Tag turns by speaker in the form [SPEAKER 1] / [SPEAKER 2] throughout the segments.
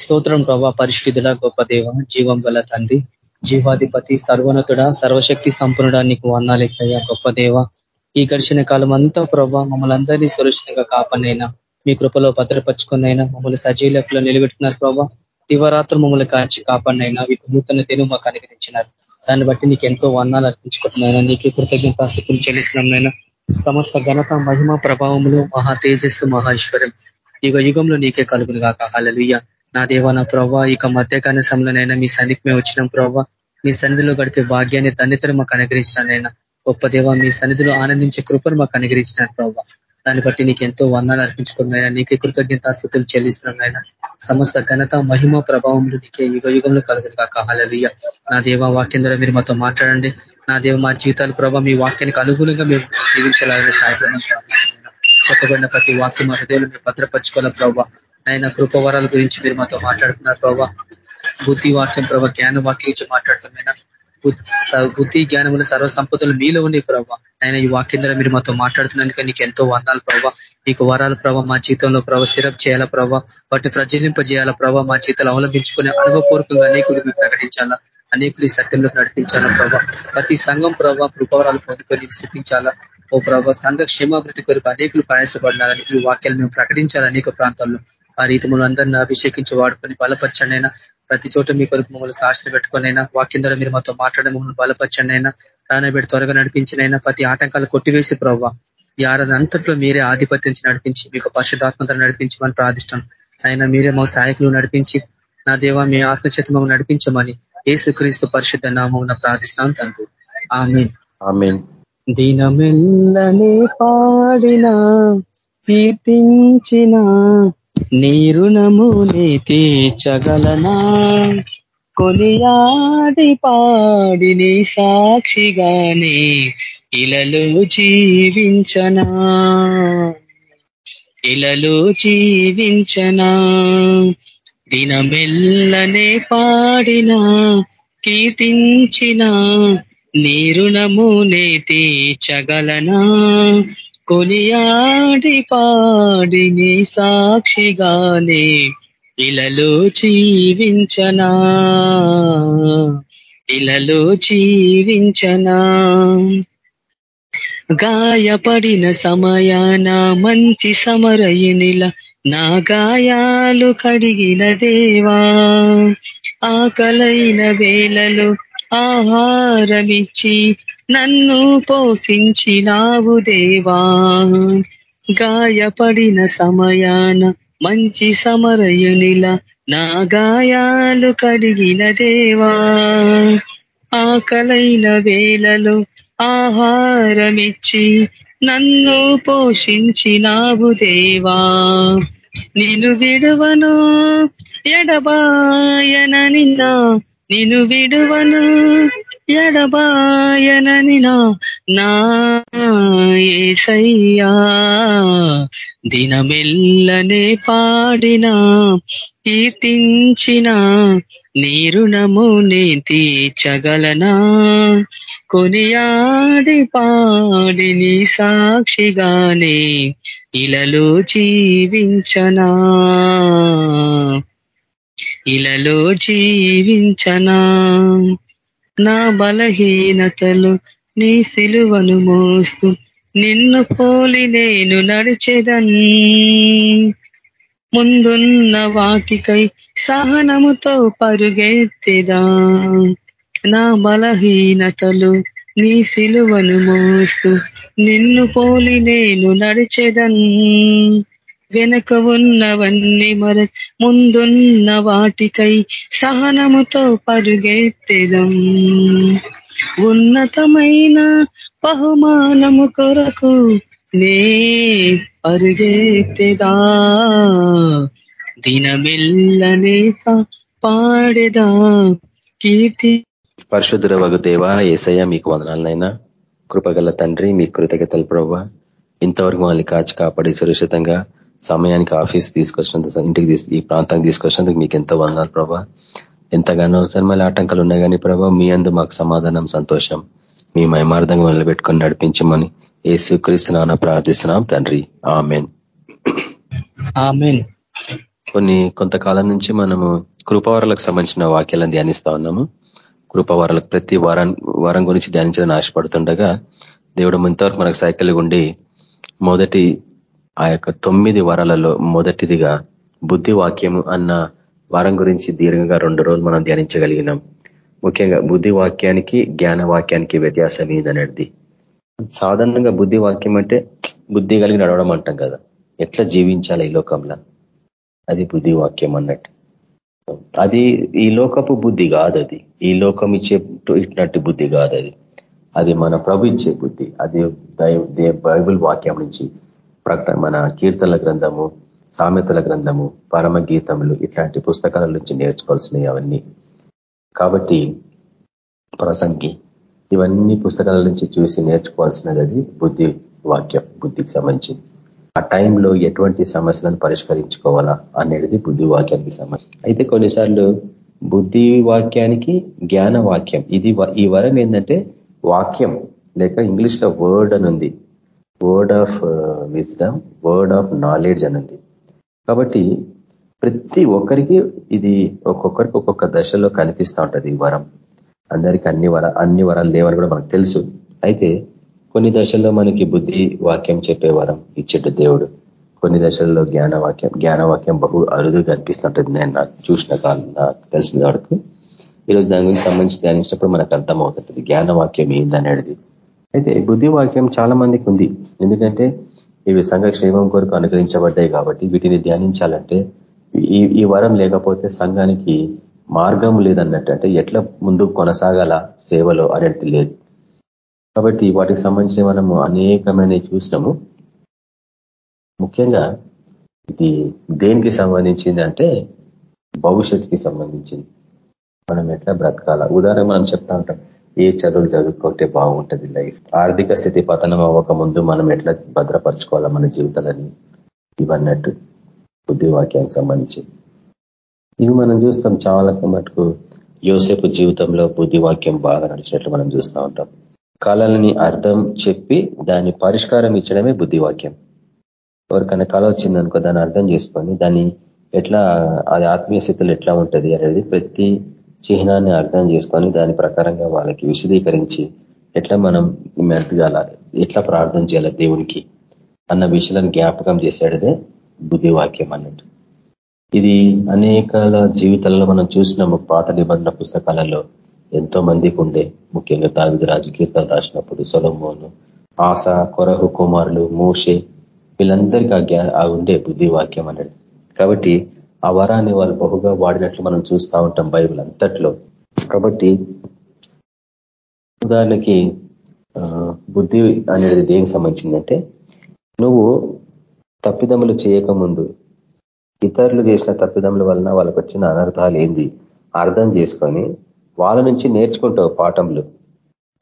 [SPEAKER 1] స్తోత్రం ప్రభా పరిశుద్ధుడ గొప్ప దేవ జీవం గల తండ్రి జీవాధిపతి సర్వనతుడ సర్వశక్తి సంపన్నుడా నీకు వందాలేసయ్యా గొప్ప దేవ. ఈ గడిచిన కాలం అంతా ప్రభా మమ్మల్ని అందరినీ సురక్షితంగా కాపాడినైనా మీ కృపలో భద్రపరుచుకున్నైనా మమ్మల్ని సజీలకులో నిలబెట్టినారు ప్రభా. దివరాత్రులు మమ్మల్ని కాచి కాపాడినైనా మీకు నూతన తెను మాకు అనుగ్రహించినారు. దాన్ని బట్టి నీకు ఎంతో వర్ణాలు అర్పించుకుంటున్నాయినా నీకు కృతజ్ఞతాస్థితులు చెల్లిస్తున్నాయినా సమస్త ఘనత మహిమ ప్రభావములు మహా తేజస్సు మహేశ్వరం యుగ యుగంలో నీకే కలుగును కాక హలలుయ్య నా దేవ నా ప్రభావ ఇక మధ్యకాల సమయంలోనైనా మీ సన్నిధికి మేము వచ్చినాం ప్రభావ మీ సన్నిధిలో గడిపే భాగ్యాన్ని ధన్యతను మాకు అనుగ్రహించినైనా గొప్ప దేవ మీ సన్నిధిలో ఆనందించే కృపను మాకు అనుగ్రహించినారు ప్రభావ దాన్ని బట్టి నీకు ఎంతో వర్ణాలు అర్పించుకున్నాయినా నీకే కృతజ్ఞతాస్థుతులు చెల్లిస్తున్నాయినా సమస్త ఘనత మహిమ ప్రభావం నీకే యుగ యుగంలో కలుగును కాక హలలియ నా దేవ వాక్యం ద్వారా మీరు మాతో మాట్లాడండి. నా దేవ మా జీవితాలు ప్రభావ మీ వాక్యానికి అనుగుణంగా మేము జీవించాలని సాయపడమని చెప్పబడిన ప్రతి వాక్యం మా హృదయంలో మేము భద్రపరచుకోవాలి ప్రభావ ఆయన కృపవరాల గురించి మీరు మాతో మాట్లాడుతున్నారు ప్రభావ బుద్ధి వాక్యం ప్రభావ జ్ఞాన వాక్యం గురించి మాట్లాడుతున్నా బుద్ధి జ్ఞానముల సర్వ సంపదలు మీలో ఉన్నాయి ప్రభావ ఆయన ఈ వాక్యం ద్వారా మీరు మాతో మాట్లాడుతున్నందుకే నీకు ఎంతో వందాలు ప్రభావ నీకు వరాలు ప్రభావ మా జీవితంలో ప్రభావ సిరప్ చేయాలా ప్రభావ వాటిని ప్రజ్వలింపజేయాలా ప్రభావ మా జీవితాలు అవలంబించుకునే అనుభవపూర్వకంగా అనేకులు ప్రకటించాలా. అనేకులు సత్యంలోకి నడిపించాలా ప్రభావ ప్రతి సంఘం ప్రభావ కృపవరాలు పొందుకొని సిద్ధించాలా. ఓ ప్రభావ సంఘ క్షేమాభివృద్ధి కొరకు అనేకులు ప్రయాసపడాలని ఈ వాక్యాలు మేము ప్రకటించాలి అనేక ప్రాంతాల్లో. ఆ రీతి మనం అందరినీ అభిషేకించి వాడుకొని బలపరచండి అయినా ప్రతి చోట మీ కొరకు మమ్మల్ని సాక్షి పెట్టుకునైనా వాక్యం ద్వారా మీరు మాతో మాట్లాడే మమ్మల్ని బలపరచండి అయినా ప్రాణబెట్టి త్వరగా నడిపించినైనా ప్రతి ఆటంకాలు కొట్టివేసి ప్రభావ ఈ ఆరాధన అంతట్లో మీరే ఆధిపత్యం నుంచి మీకు పరిశుధాత్మత నడిపించమని ప్రార్థిష్టం. అయినా మీరే మా సహాయకులు నడిపించి నా దేవ మీ ఆత్మచేత మమ్మల్ని నడిపించమని ఏసుక్రీస్తు పరిశుద్ధ నామం ప్రార్థిస్తున్నాం తండ్రి. ఆమె దినమెల్లనే పాడిన కీర్తించిన నీరునమునే తీర్చగలనా? కొనియాడి పాడిని సాక్షిగానే ఇలలో జీవించనా? ఇలలో జీవించనా? దినమెల్లనే కీర్తించినా కీర్తించిన నీరుణమునే తీర్చగలనా? కొనియాడి పాడిని సాక్షిగానే ఇలలో జీవించనా. ఇలలో జీవించనా. గాయపడిన సమయాన మంచి సమరయునిల నా గాయాలు కడిగిన దేవా. ఆకలైన వేళలు ఆహారమిచ్చి నన్ను పోషించినావు దేవా. గాయపడిన సమయాన మంచి సమరయునిల నా గాయాలు కడిగిన దేవా. ఆకలైన వేళలో ఆహారమిచ్చి నన్ను పోషించినావు దేవా. నిన్ను విడువను ఎడబాయన నిన్న నిన్ను విడువను ఎడబాయనని నా ఏసయ్యా. దినమెల్లనే పాడిన కీర్తించిన నీరుణము నే తీర్చగలనా? కొనియాడి పాడిని సాక్షిగానే ఇలలో జీవించనా? ఇలలో జీవించనా? నా బలహీనతలు నీ సిలువను మోస్తూ నిన్ను పోలి నేను నడిచేదన్ ముందున్న వాటికై సహనముతో పరుగెత్తేదా. నా బలహీనతలు నీ సిలువను మోస్తూ నిన్ను పోలి నేను నడిచేదన్ వెనక ఉన్నవన్నీ మర ముందున్న వాటికై సహనముతో పరుగెత్తెదం. ఉన్నతమైన బహుమానము కొరకు నే పరుగెత్తెదా? దినమెల్లనే పాడేదా? కీర్తి
[SPEAKER 2] పరిశుద్ధుల వగు దేవ ఏసయ్య మీకు వందనాలనైనా కృపగల తండ్రి మీ కృతజ్ఞతలు ప్రభావ. ఇంతవరకు మమ్మల్ని కాచి కాపాడి సురక్షితంగా సమయానికి ఆఫీస్ తీసుకొచ్చినందుకు ఇంటికి ఈ ప్రాంతానికి తీసుకొచ్చినందుకు మీకు ఎంతో వందాలు ప్రభా. ఎంతగానో సన్మల ఆటంకాలు ఉన్నాయి కానీ ప్రభా మీ అందు మాకు సమాధానం సంతోషం. మీ మయమార్థంగా మొదలు పెట్టుకొని నడిపించమని ఏ స్వీకరిస్తున్నాన ప్రార్థిస్తున్నాం తండ్రి. ఆమెన్. కొన్ని కొంతకాలం నుంచి మనము కృపవరాలకు సంబంధించిన వాక్యాలను ధ్యానిస్తా ఉన్నాము. కృపవరాలకు ప్రతి వారం వారం గురించి ధ్యానించాలని ఆశపడుతుండగా దేవుడు ఇంతవరకు మనకు సైకిల్ ఉండి మొదటి ఆ యొక్క తొమ్మిది వరాలలో మొదటిదిగా బుద్ధి వాక్యము అన్న వారం గురించి దీర్ఘంగా రెండు రోజులు మనం ధ్యానించగలిగినాం. ముఖ్యంగా బుద్ధి వాక్యానికి జ్ఞాన వాక్యానికి వ్యత్యాసం ఏందనేది. సాధారణంగా బుద్ధి వాక్యం అంటే బుద్ధి కలిగి నడవడం అంటాం కదా. ఎట్లా జీవించాలి ఈ లోకంలో? అది బుద్ధి వాక్యం అన్నట్టు. అది ఈ లోకపు బుద్ధి కాదు అది ఈ లోకం ఇచ్చే ఇట్లాంటి బుద్ధి కాదు అది అది మన ప్రభు ఇచ్చే బుద్ధి. అది బైబుల్ వాక్యం నుంచి ప్రకటన మన కీర్తనల గ్రంథము సామెతల గ్రంథము పరమ గీతములు ఇట్లాంటి పుస్తకాల నుంచి నేర్చుకోవాల్సినవి అవన్నీ. కాబట్టి ప్రసంగి ఇవన్నీ పుస్తకాల నుంచి చూసి నేర్చుకోవాల్సినది అది బుద్ధి వాక్యం బుద్ధికి సంబంధించింది. ఆ టైంలో ఎటువంటి సమస్యలను పరిష్కరించుకోవాలా అనేది బుద్ధి వాక్యానికి సమస్య అయితే కొన్నిసార్లు బుద్ధి వాక్యానికి జ్ఞాన వాక్యం ఇది ఈ వరం ఏంటంటే వాక్యం లేక ఇంగ్లీష్లో వర్డ్ అని ఉంది. Word of wisdom word of knowledge ఉంది కాబట్టి ప్రతి ఒక్కరికి ఇది ఒక్కొక్కరికి ఒక్కొక్క దశలో కనిపిస్తూ ఉంటది ఈ వరం. అందరికీ అన్ని వర అన్ని వరాలు లేవని కూడా మనకు తెలుసు. అయితే కొన్ని దశల్లో మనకి బుద్ధి వాక్యం చెప్పే వరం ఇచ్చేట దేవుడు. కొన్ని దశల్లో జ్ఞానవాక్యం జ్ఞానవాక్యం బహు అరుదుగా కనిపిస్తుంటుంది నేను నాకు చూసిన కాలం నాకు తెలిసిన వరకు. ఈరోజు దాని గురించి సంబంధించి ధ్యానించినప్పుడు మనకు అర్థమవుతుంటుంది జ్ఞానవాక్యం ఏందనేది. అయితే బుద్ధి వాక్యం చాలా మందికి ఉంది. ఎందుకంటే ఇవి సంఘక్షేమం కొరకు అనుగ్రహించబడ్డాయి కాబట్టి వీటిని ధ్యానించాలంటే ఈ ఈ వరం లేకపోతే సంఘానికి మార్గం లేదన్నట్టు అంటే ఎట్లా ముందు కొనసాగాల సేవలో అనేది లేదు. కాబట్టి వాటికి సంబంధించి మనము అనేకమైన చూసినాము. ముఖ్యంగా ఇది దేనికి సంబంధించింది అంటే భవిష్యత్తుకి సంబంధించింది. మనం ఎట్లా బ్రతకాల? ఉదాహరణ మనం చెప్తా ఉంటాం. ఏ చదువులు చదువుకుంటే బాగుంటుంది లైఫ్? ఆర్థిక స్థితి పతనం అవ్వక ముందు మనం ఎట్లా భద్రపరచుకోవాలా మన జీవితాలని? ఇవన్నట్టు బుద్ధివాక్యానికి సంబంధించి. ఇవి మనం చూస్తాం చాలా మటుకు యోసేపు జీవితంలో బుద్ధివాక్యం బాగా నడిచినట్లు మనం చూస్తూ ఉంటాం. కళలని అర్థం చెప్పి దాన్ని పరిష్కారం ఇచ్చడమే బుద్ధివాక్యం. ఎవరికైనా కళ వచ్చిందనుకో దాన్ని అర్థం చేసుకొని దాన్ని ఎట్లా అది ఆత్మీయ స్థితిలో ఎట్లా ఉంటుంది అనేది ప్రతి చిహ్నాన్ని అర్థం చేసుకొని దాని ప్రకారంగా వాళ్ళకి విశదీకరించి ఎట్లా మనం మెత్తగాల ఎట్లా ప్రార్థన చేయాలి దేవునికి అన్న విషయాలను జ్ఞాపకం చేసేటదే బుద్ధివాక్యం అన్నట్టు. ఇది అనేకాల జీవితాలలో మనం చూసినాము పాత నిబంధన పుస్తకాలలో ఎంతో మందికి ఉండే. ముఖ్యంగా దావిద రాజకీర్తలు రాసినప్పుడు సొలమోను ఆశ కొరహు కుమారులు మోషే వీళ్ళందరికీ ఆ ఉండే బుద్ధి వాక్యం కాబట్టి ఆ వరాన్ని వాళ్ళు బహుగా వాడినట్లు మనం చూస్తూ ఉంటాం బైబిల్ అంతట్లో. కాబట్టి ఉదాహరణకి బుద్ధి అనేది దేనికి సంబంధించిందంటే నువ్వు తప్పిదములు చేయకముందు ఇతరులు చేసిన తప్పిదముల వలన వాళ్ళకు వచ్చిన అనర్థాలు ఏంది? అర్థం చేసుకొని వాళ్ళ నుంచి నేర్చుకుంటావు పాఠంలు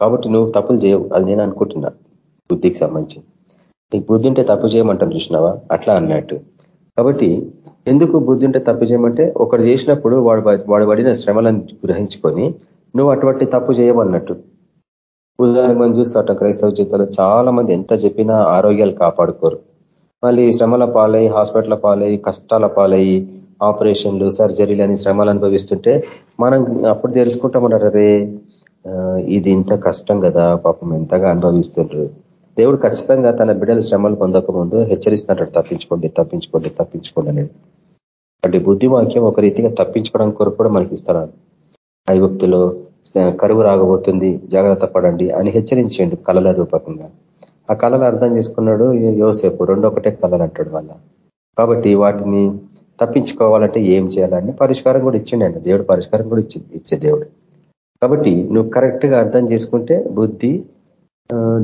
[SPEAKER 2] కాబట్టి నువ్వు తప్పులు చేయవు. అది నేను అనుకుంటున్నా బుద్ధికి సంబంధించి. నీకు బుద్ధి ఉంటే తప్పు చేయమంటాం చూసినావా? అట్లా అన్నట్టు. కాబట్టి ఎందుకు బుద్ధి ఉంటే తప్పు చేయమంటే ఒకడు చేసినప్పుడు వాడు వాడు పడిన శ్రమలను గ్రహించుకొని నువ్వు అటువంటి తప్పు చేయమన్నట్టు. ఉదాహరణ మనం చూస్తాట క్రైస్తవ జీవితంలో చాలా మంది ఎంత చెప్పినా ఆరోగ్యాలు కాపాడుకోరు. మళ్ళీ శ్రమల పాలై హాస్పిటల్ పాలై కష్టాల పాలయ్యి ఆపరేషన్లు సర్జరీలు అని శ్రమలు అనుభవిస్తుంటే మనం అప్పుడు తెలుసుకుంటామన్నారు అరే ఇది ఇంత కష్టం కదా పాపం ఎంతగా అనుభవిస్తుండ్రు. దేవుడు ఖచ్చితంగా తన బిడ్డల శ్రమలు పొందక ముందు తప్పించుకోండి తప్పించుకోండి తప్పించుకోండి అనేది అంటే బుద్ధివాక్యం ఒక రీతిగా తప్పించుకోవడం కొరకు కూడా మనకి ఇస్తాడు ఐగుప్తులో కరువు రాగబోతుంది జాగ్రత్త పడండి అని హెచ్చరించండి కళల రూపకంగా. ఆ కళలు అర్థం చేసుకున్నాడు యోసేపు రెండొకటే కళలు అంటాడు వల్ల కాబట్టి వాటిని తప్పించుకోవాలంటే ఏం చేయాలని పరిష్కారం కూడా ఇచ్చిండి ఆయన. దేవుడు పరిష్కారం కూడా ఇచ్చి ఇచ్చే దేవుడు. కాబట్టి నువ్వు కరెక్ట్గా అర్థం చేసుకుంటే బుద్ధి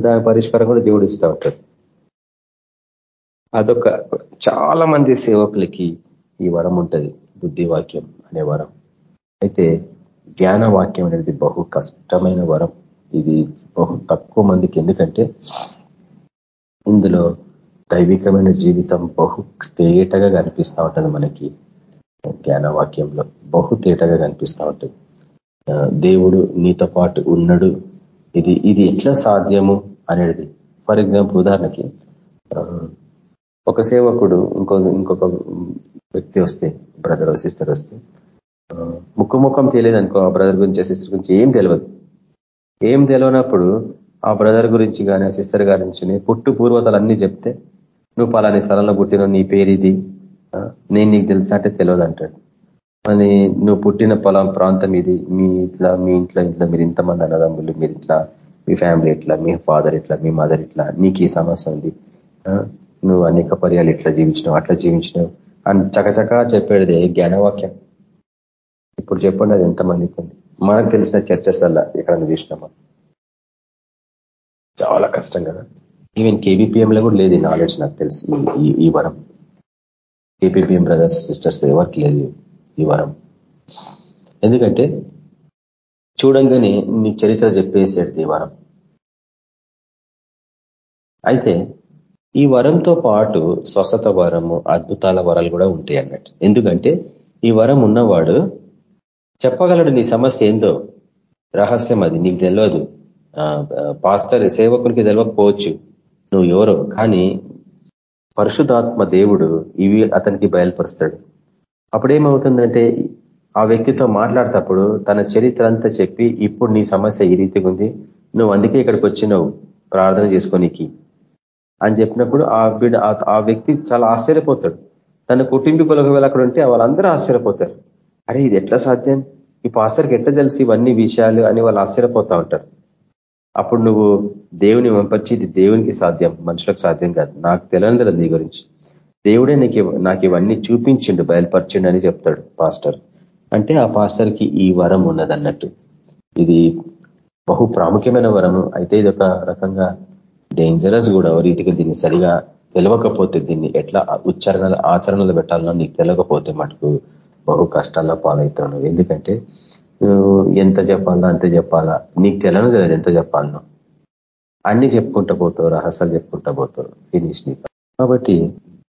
[SPEAKER 2] దాని పరిష్కారం కూడా దేవుడు ఇస్తూ ఉంటాడు. అదొక చాలా మంది సేవకులకి ఈ వరం ఉంటుంది బుద్ధి వాక్యం అనే వరం. అయితే జ్ఞాన వాక్యం అనేది బహు కష్టమైన వరం. ఇది బహు తక్కువ మందికి. ఎందుకంటే ఇందులో దైవికమైన జీవితం బహు తేటగా కనిపిస్తూ ఉంటుంది మనకి. జ్ఞానవాక్యంలో బహు తేటగా కనిపిస్తూ ఉంటుంది. దేవుడు నీతో పాటు ఉన్నాడు. ఇది ఇది ఎట్లా సాధ్యము అనేది. ఫర్ ఎగ్జాంపుల్ ఉదాహరణకి ఒక సేవకుడు ఇంకో ఇంకొక వ్యక్తి వస్తే బ్రదర్ సిస్టర్ వస్తే ముక్కు ముఖం తెలియదు అనుకో ఆ బ్రదర్ గురించి సిస్టర్ గురించి ఏం తెలియదు ఏం తెలియనప్పుడు ఆ బ్రదర్ గురించి కానీ ఆ సిస్టర్ గురించి పుట్టు పూర్వతలు అన్ని చెప్తే నువ్వు పలాని స్థలంలో పుట్టిన నీ పేరు ఇది నేను నీకు తెలుసా అంటే తెలియదు అంటాడు. అని నువ్వు పుట్టిన పొలం ప్రాంతం ఇది మీ ఇట్లా మీ ఇంట్లో ఇంట్లో మీరు ఇంతమంది అన్నదమ్ములు మీరు ఇట్లా మీ ఫ్యామిలీ ఇట్లా మీ ఫాదర్ ఇట్లా మీ మదర్ ఇట్లా నీకు ఈ సమస్య ఉంది నువ్వు అనేక పర్యాలు ఇట్లా జీవించినావు అట్లా జీవించినావు అని చకచకా చెప్పేది జ్ఞానవాక్యం. ఇప్పుడు చెప్పండి అది ఎంతమందికి ఉంది? మనకు తెలిసిన చర్చస్ అల్ల ఇక్కడ చూసినామా? చాలా కష్టం కదా. ఈవెన్ కేబీపీఎంలో కూడా లేదు నాలెడ్జ్ నాకు తెలిసి ఈ వరం. కేబీపీఎం బ్రదర్స్ సిస్టర్స్ ఎవరికి లేదు ఈ వరం. ఎందుకంటే చూడంగానే నీ చరిత్ర చెప్పేసేది ఈ వరం. అయితే ఈ వరంతో పాటు స్వస్థత వరము అద్భుతాల వరాలు కూడా ఉంటాయి అన్నట్టు. ఎందుకంటే ఈ వరం ఉన్నవాడు చెప్పగలడు నీ సమస్య ఏందో? రహస్యం అది నీకు తెలియదు పాస్టర్ సేవకునికి తెలియకపోవచ్చు నువ్వు ఎవరో. కానీ పరిశుధాత్మ దేవుడు ఇవి అతనికి బయలుపరుస్తాడు. అప్పుడేమవుతుందంటే ఆ వ్యక్తితో మాట్లాడేటప్పుడు తన చరిత్ర అంతా చెప్పి ఇప్పుడు నీ సమస్య ఈ రీతిగా ఉంది. నువ్వు అందుకే ఇక్కడికి వచ్చినావు. ప్రార్థన చేసుకోనికి. అని చెప్పినప్పుడు ఆ బిడ్డ ఆ వ్యక్తి చాలా ఆశ్చర్యపోతాడు. తన కుటుంబీకులకు వెళ్ళి అక్కడ ఉంటే వాళ్ళందరూ ఆశ్చర్యపోతారు. అరే ఇది ఎట్లా సాధ్యం? ఈ పాస్టర్కి ఎట్లా తెలిసి ఇవన్నీ విషయాలు అని వాళ్ళు ఆశ్చర్యపోతా ఉంటారు. అప్పుడు నువ్వు దేవుని పంపించి ఇది దేవునికి సాధ్యం మనుషులకు సాధ్యం కాదు. నాకు తెలియదు నీ గురించి. దేవుడే నీకు నాకు ఇవన్నీ చూపించిండు బయలుపరిచిండు అని చెప్తాడు పాస్టర్. అంటే ఆ పాస్టర్కి ఈ వరం ఉన్నదన్నట్టు. ఇది బహు ప్రాముఖ్యమైన వరము. అయితే ఇది ఒక రకంగా డేంజరస్ కూడా రీతిగా దీన్ని సరిగా తెలియకపోతే దీన్ని ఎట్లా ఉచ్చారణలు ఆచరణలు పెట్టాలనో నీకు తెలియకపోతే మటుకు బహు కష్టాల్లో పాలవుతాను ఎందుకంటే ఎంత చెప్పాలా అంతే చెప్పాలా? నీకు తెలియదు కదా ఎంత చెప్పాలనో. అన్ని చెప్పుకుంటా పోతావు రహస్యాలు చెప్పుకుంటా పోతావు ఫినిష్ నీ కాబట్టి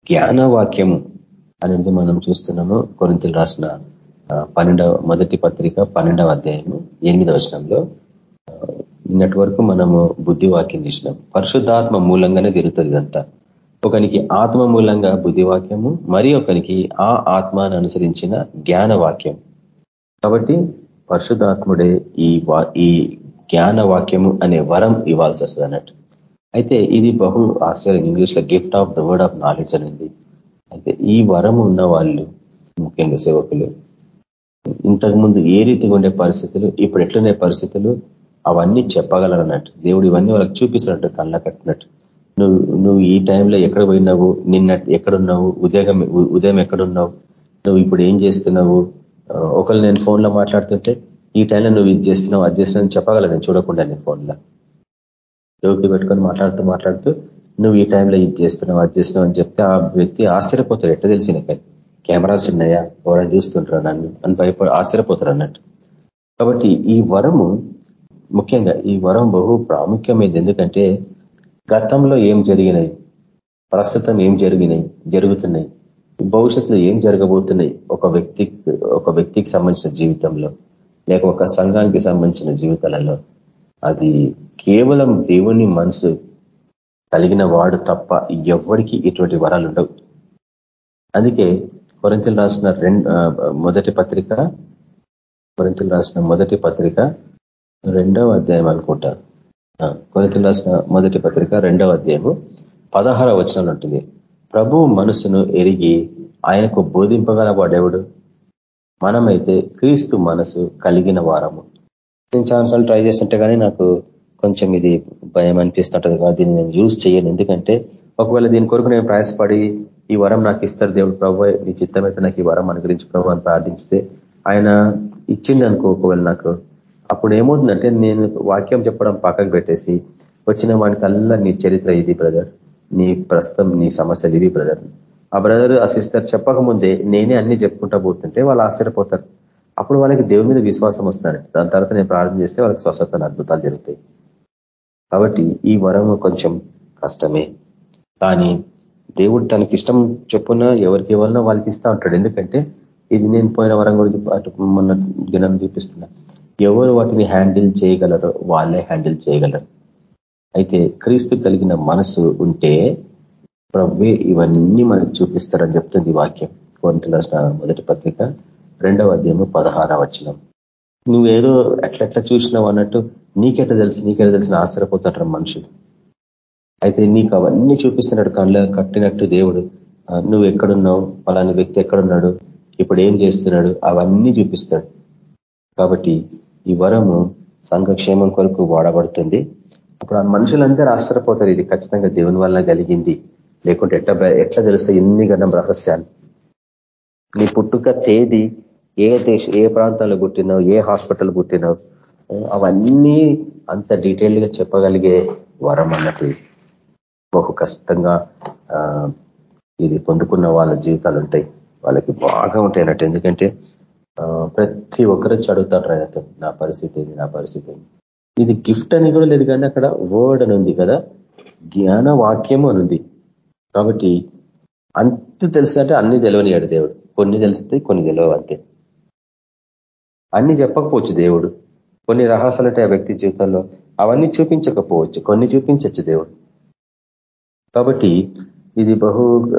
[SPEAKER 2] జ్ఞానవాక్యము అనేది మనం చూస్తున్నాము. కొరింతలు రాసిన పన్నెండవ మొదటి పత్రిక పన్నెండవ అధ్యాయము ఎనిమిదవ వచనంలో నిన్నటి వరకు మనము బుద్ధివాక్యం చేసినాం. పరిశుద్ధాత్మ మూలంగానే జరుగుతుంది ఇదంతా. ఒకనికి ఆత్మ మూలంగా బుద్ధివాక్యము మరి ఒకనికి ఆ ఆత్మను అనుసరించిన జ్ఞాన వాక్యం కాబట్టి పరిశుద్ధాత్ముడే ఈ ఈ జ్ఞాన వాక్యము అనే వరం ఇవ్వాల్సి వస్తుంది అన్నట్టు. అయితే ఇది బహు ఆశ్చర్యం. ఇంగ్లీష్లో gift of the word of knowledge అనేది. అయితే ఈ వరం ఉన్న వాళ్ళు ముఖ్యంగా సేవకులు ఇంతకుముందు ఏ రీతిగా ఉండే పరిస్థితులు ఇప్పుడు ఎట్లునే పరిస్థితులు అవన్నీ చెప్పగలరు అన్నట్టు దేవుడు ఇవన్నీ వాళ్ళకి చూపిస్తున్నట్టు కళ్ళ కట్టినట్టు. నువ్వు నువ్వు ఈ టైంలో ఎక్కడ పోయినావు? నిన్న ఎక్కడున్నావు? ఉదయం ఉదయం ఎక్కడున్నావు? నువ్వు ఇప్పుడు ఏం చేస్తున్నావు? ఒకళ్ళు నేను ఫోన్లో మాట్లాడుతుంటే ఈ టైంలో నువ్వు ఇది చేస్తున్నావు అది చేస్తున్నావు చెప్పగలను నేను చూడకుండా నేను ఫోన్లో. జోకి పెట్టుకొని మాట్లాడుతూ మాట్లాడుతూ నువ్వు ఈ టైంలో ఇది చేస్తున్నావు అది చేస్తున్నావు అని చెప్తే ఆ వ్యక్తి ఆశ్చర్యపోతాడు. ఎట్లా తెలిసిన కెమెరాస్ ఉన్నాయా? ఎవరైనా చూస్తుంటారు నన్ను? అని భయపడి ఆశ్చర్యపోతారు అన్నట్టు. కాబట్టి ఈ వరము ముఖ్యంగా ఈ వరం బహు ప్రాముఖ్యమైనది. ఎందుకంటే గతంలో ఏం జరిగినాయి? ప్రస్తుతం ఏం జరిగినాయి? జరుగుతున్నాయి. భవిష్యత్తులో ఏం జరగబోతున్నాయి? ఒక వ్యక్తి ఒక వ్యక్తికి సంబంధించిన జీవితంలో లేక ఒక సంఘానికి సంబంధించిన జీవితాలలో. అది కేవలం దేవుని మనసు కలిగిన వాడు తప్ప ఎవరికి ఇటువంటి వరాలు ఉండవు. అందుకే కొరింతలు రాసిన రెండు మొదటి పత్రిక కొరింతలు రాసిన మొదటి పత్రిక రెండవ అధ్యాయం అనుకుంటా కొనితలు రాసిన మొదటి పత్రిక రెండవ అధ్యాయము పదహార వచనాలు ఉంటుంది. ప్రభు మనసును ఎరిగి ఆయనకు బోధింపగల వాడేవుడు? మనమైతే క్రీస్తు మనసు కలిగిన వారము. నేను చాలాసార్లు ట్రై చేస్తుంటే కానీ నాకు కొంచెం ఇది భయం అనిపిస్తుంటది కాబట్టి దీన్ని నేను యూజ్ చేయను. ఎందుకంటే ఒకవేళ దీని కొరకు నేను ప్రయాసపడి ఈ వరం నాకు ఇస్తారు దేవుడు ప్రభు ఈ చిత్తమైతే నాకు ఈ వరం అనుగ్రహించి ప్రభు అని ప్రార్థిస్తే ఆయన ఇచ్చింది అనుకో ఒకవేళ నాకు అప్పుడు ఏమవుతుందంటే నేను వాక్యం చెప్పడం పక్కకు పెట్టేసి వచ్చిన వానికల్లా నీ చరిత్ర ఇది బ్రదర్. నీ ప్రస్తుతం నీ సమస్యలు ఇవి బ్రదర్. ఆ బ్రదర్ ఆ సిస్టర్ చెప్పకముందే నేనే అన్ని చెప్పుకుంటా పోతుంటే వాళ్ళు ఆశ్చర్యపోతారు. అప్పుడు వాళ్ళకి దేవుని మీద విశ్వాసం వస్తున్నారు దాని తర్వాత నేను ప్రార్థన చేస్తే వాళ్ళకి స్వస్థత అద్భుతాలు జరుగుతాయి. కాబట్టి ఈ వరం కొంచెం కష్టమే. కానీ దేవుడు తనకి ఇష్టం చెప్పున ఎవరికి ఇవ్వాలన్నా వాళ్ళకి ఇస్తా ఉంటాడు. ఎందుకంటే ఇది నేను పోయిన వరం గురించి మొన్న దినం చూపిస్తున్నా. ఎవరు వాటిని హ్యాండిల్ చేయగలరో వాళ్ళే హ్యాండిల్ చేయగలరు. అయితే క్రీస్తు కలిగిన మనసు ఉంటే ప్రవ్వే ఇవన్నీ మనకు చూపిస్తారని చెప్తుంది వాక్యం. కోరింతల మొదటి పత్రిక రెండవ అధ్యాయము పదహార వచ్చినాం నువ్వేదో ఎట్లెట్లా చూసినావు అన్నట్టు నీకెట్ట తెలుసు నీకెట్ట తెలిసిన ఆశ్చర్యపోతాడు మనుషులు. అయితే నీకు అవన్నీ చూపిస్తున్నాడు కళ్ళ కట్టినట్టు దేవుడు. నువ్వు ఎక్కడున్నావు పలాని వ్యక్తి ఎక్కడున్నాడు? ఇప్పుడు ఏం చేస్తున్నాడు? అవన్నీ చూపిస్తాడు. కాబట్టి ఈ వరము సంఘక్షేమం కొరకు వాడబడుతుంది. అప్పుడు ఆ మనుషులందరూ ఆశ్చర్యపోతారు ఇది ఖచ్చితంగా దేవుని వల్ల కలిగింది. లేకుంటే ఎట్లా ఎట్లా తెలుస్తాయి ఎన్ని గణం రహస్యాలు? నీ పుట్టుక తేదీ ఏ దేశ ఏ ప్రాంతాల్లో పుట్టినావు ఏ హాస్పిటల్ పుట్టినావు? అవన్నీ అంత డీటెయిల్డ్గా చెప్పగలిగే వరం అన్నట్టు బహు కష్టంగా ఇది పొందుకున్న వాళ్ళ జీవితాలు ఉంటాయి వాళ్ళకి బాగా ఉంటాయి అన్నట్టు. ఎందుకంటే ప్రతి ఒక్కరు చదువుతారు ఆయనతో నా పరిస్థితి ఏంది నా పరిస్థితి ఏంది. ఇది గిఫ్ట్ అని కూడా లేదు కానీ అక్కడ వర్డ్ అని ఉంది కదా. జ్ఞాన వాక్యము అని ఉంది. కాబట్టి అంత తెలిసినట్టే అన్ని తెలియనియాడు దేవుడు. కొన్ని తెలుస్తాయి కొన్ని తెలియవు అంతే. అన్ని చెప్పకపోవచ్చు దేవుడు. కొన్ని రహస్యాలు ఆ వ్యక్తి జీవితంలో. అవన్నీ చూపించకపోవచ్చు. కొన్ని చూపించచ్చు దేవుడు. కాబట్టి ఇది బహు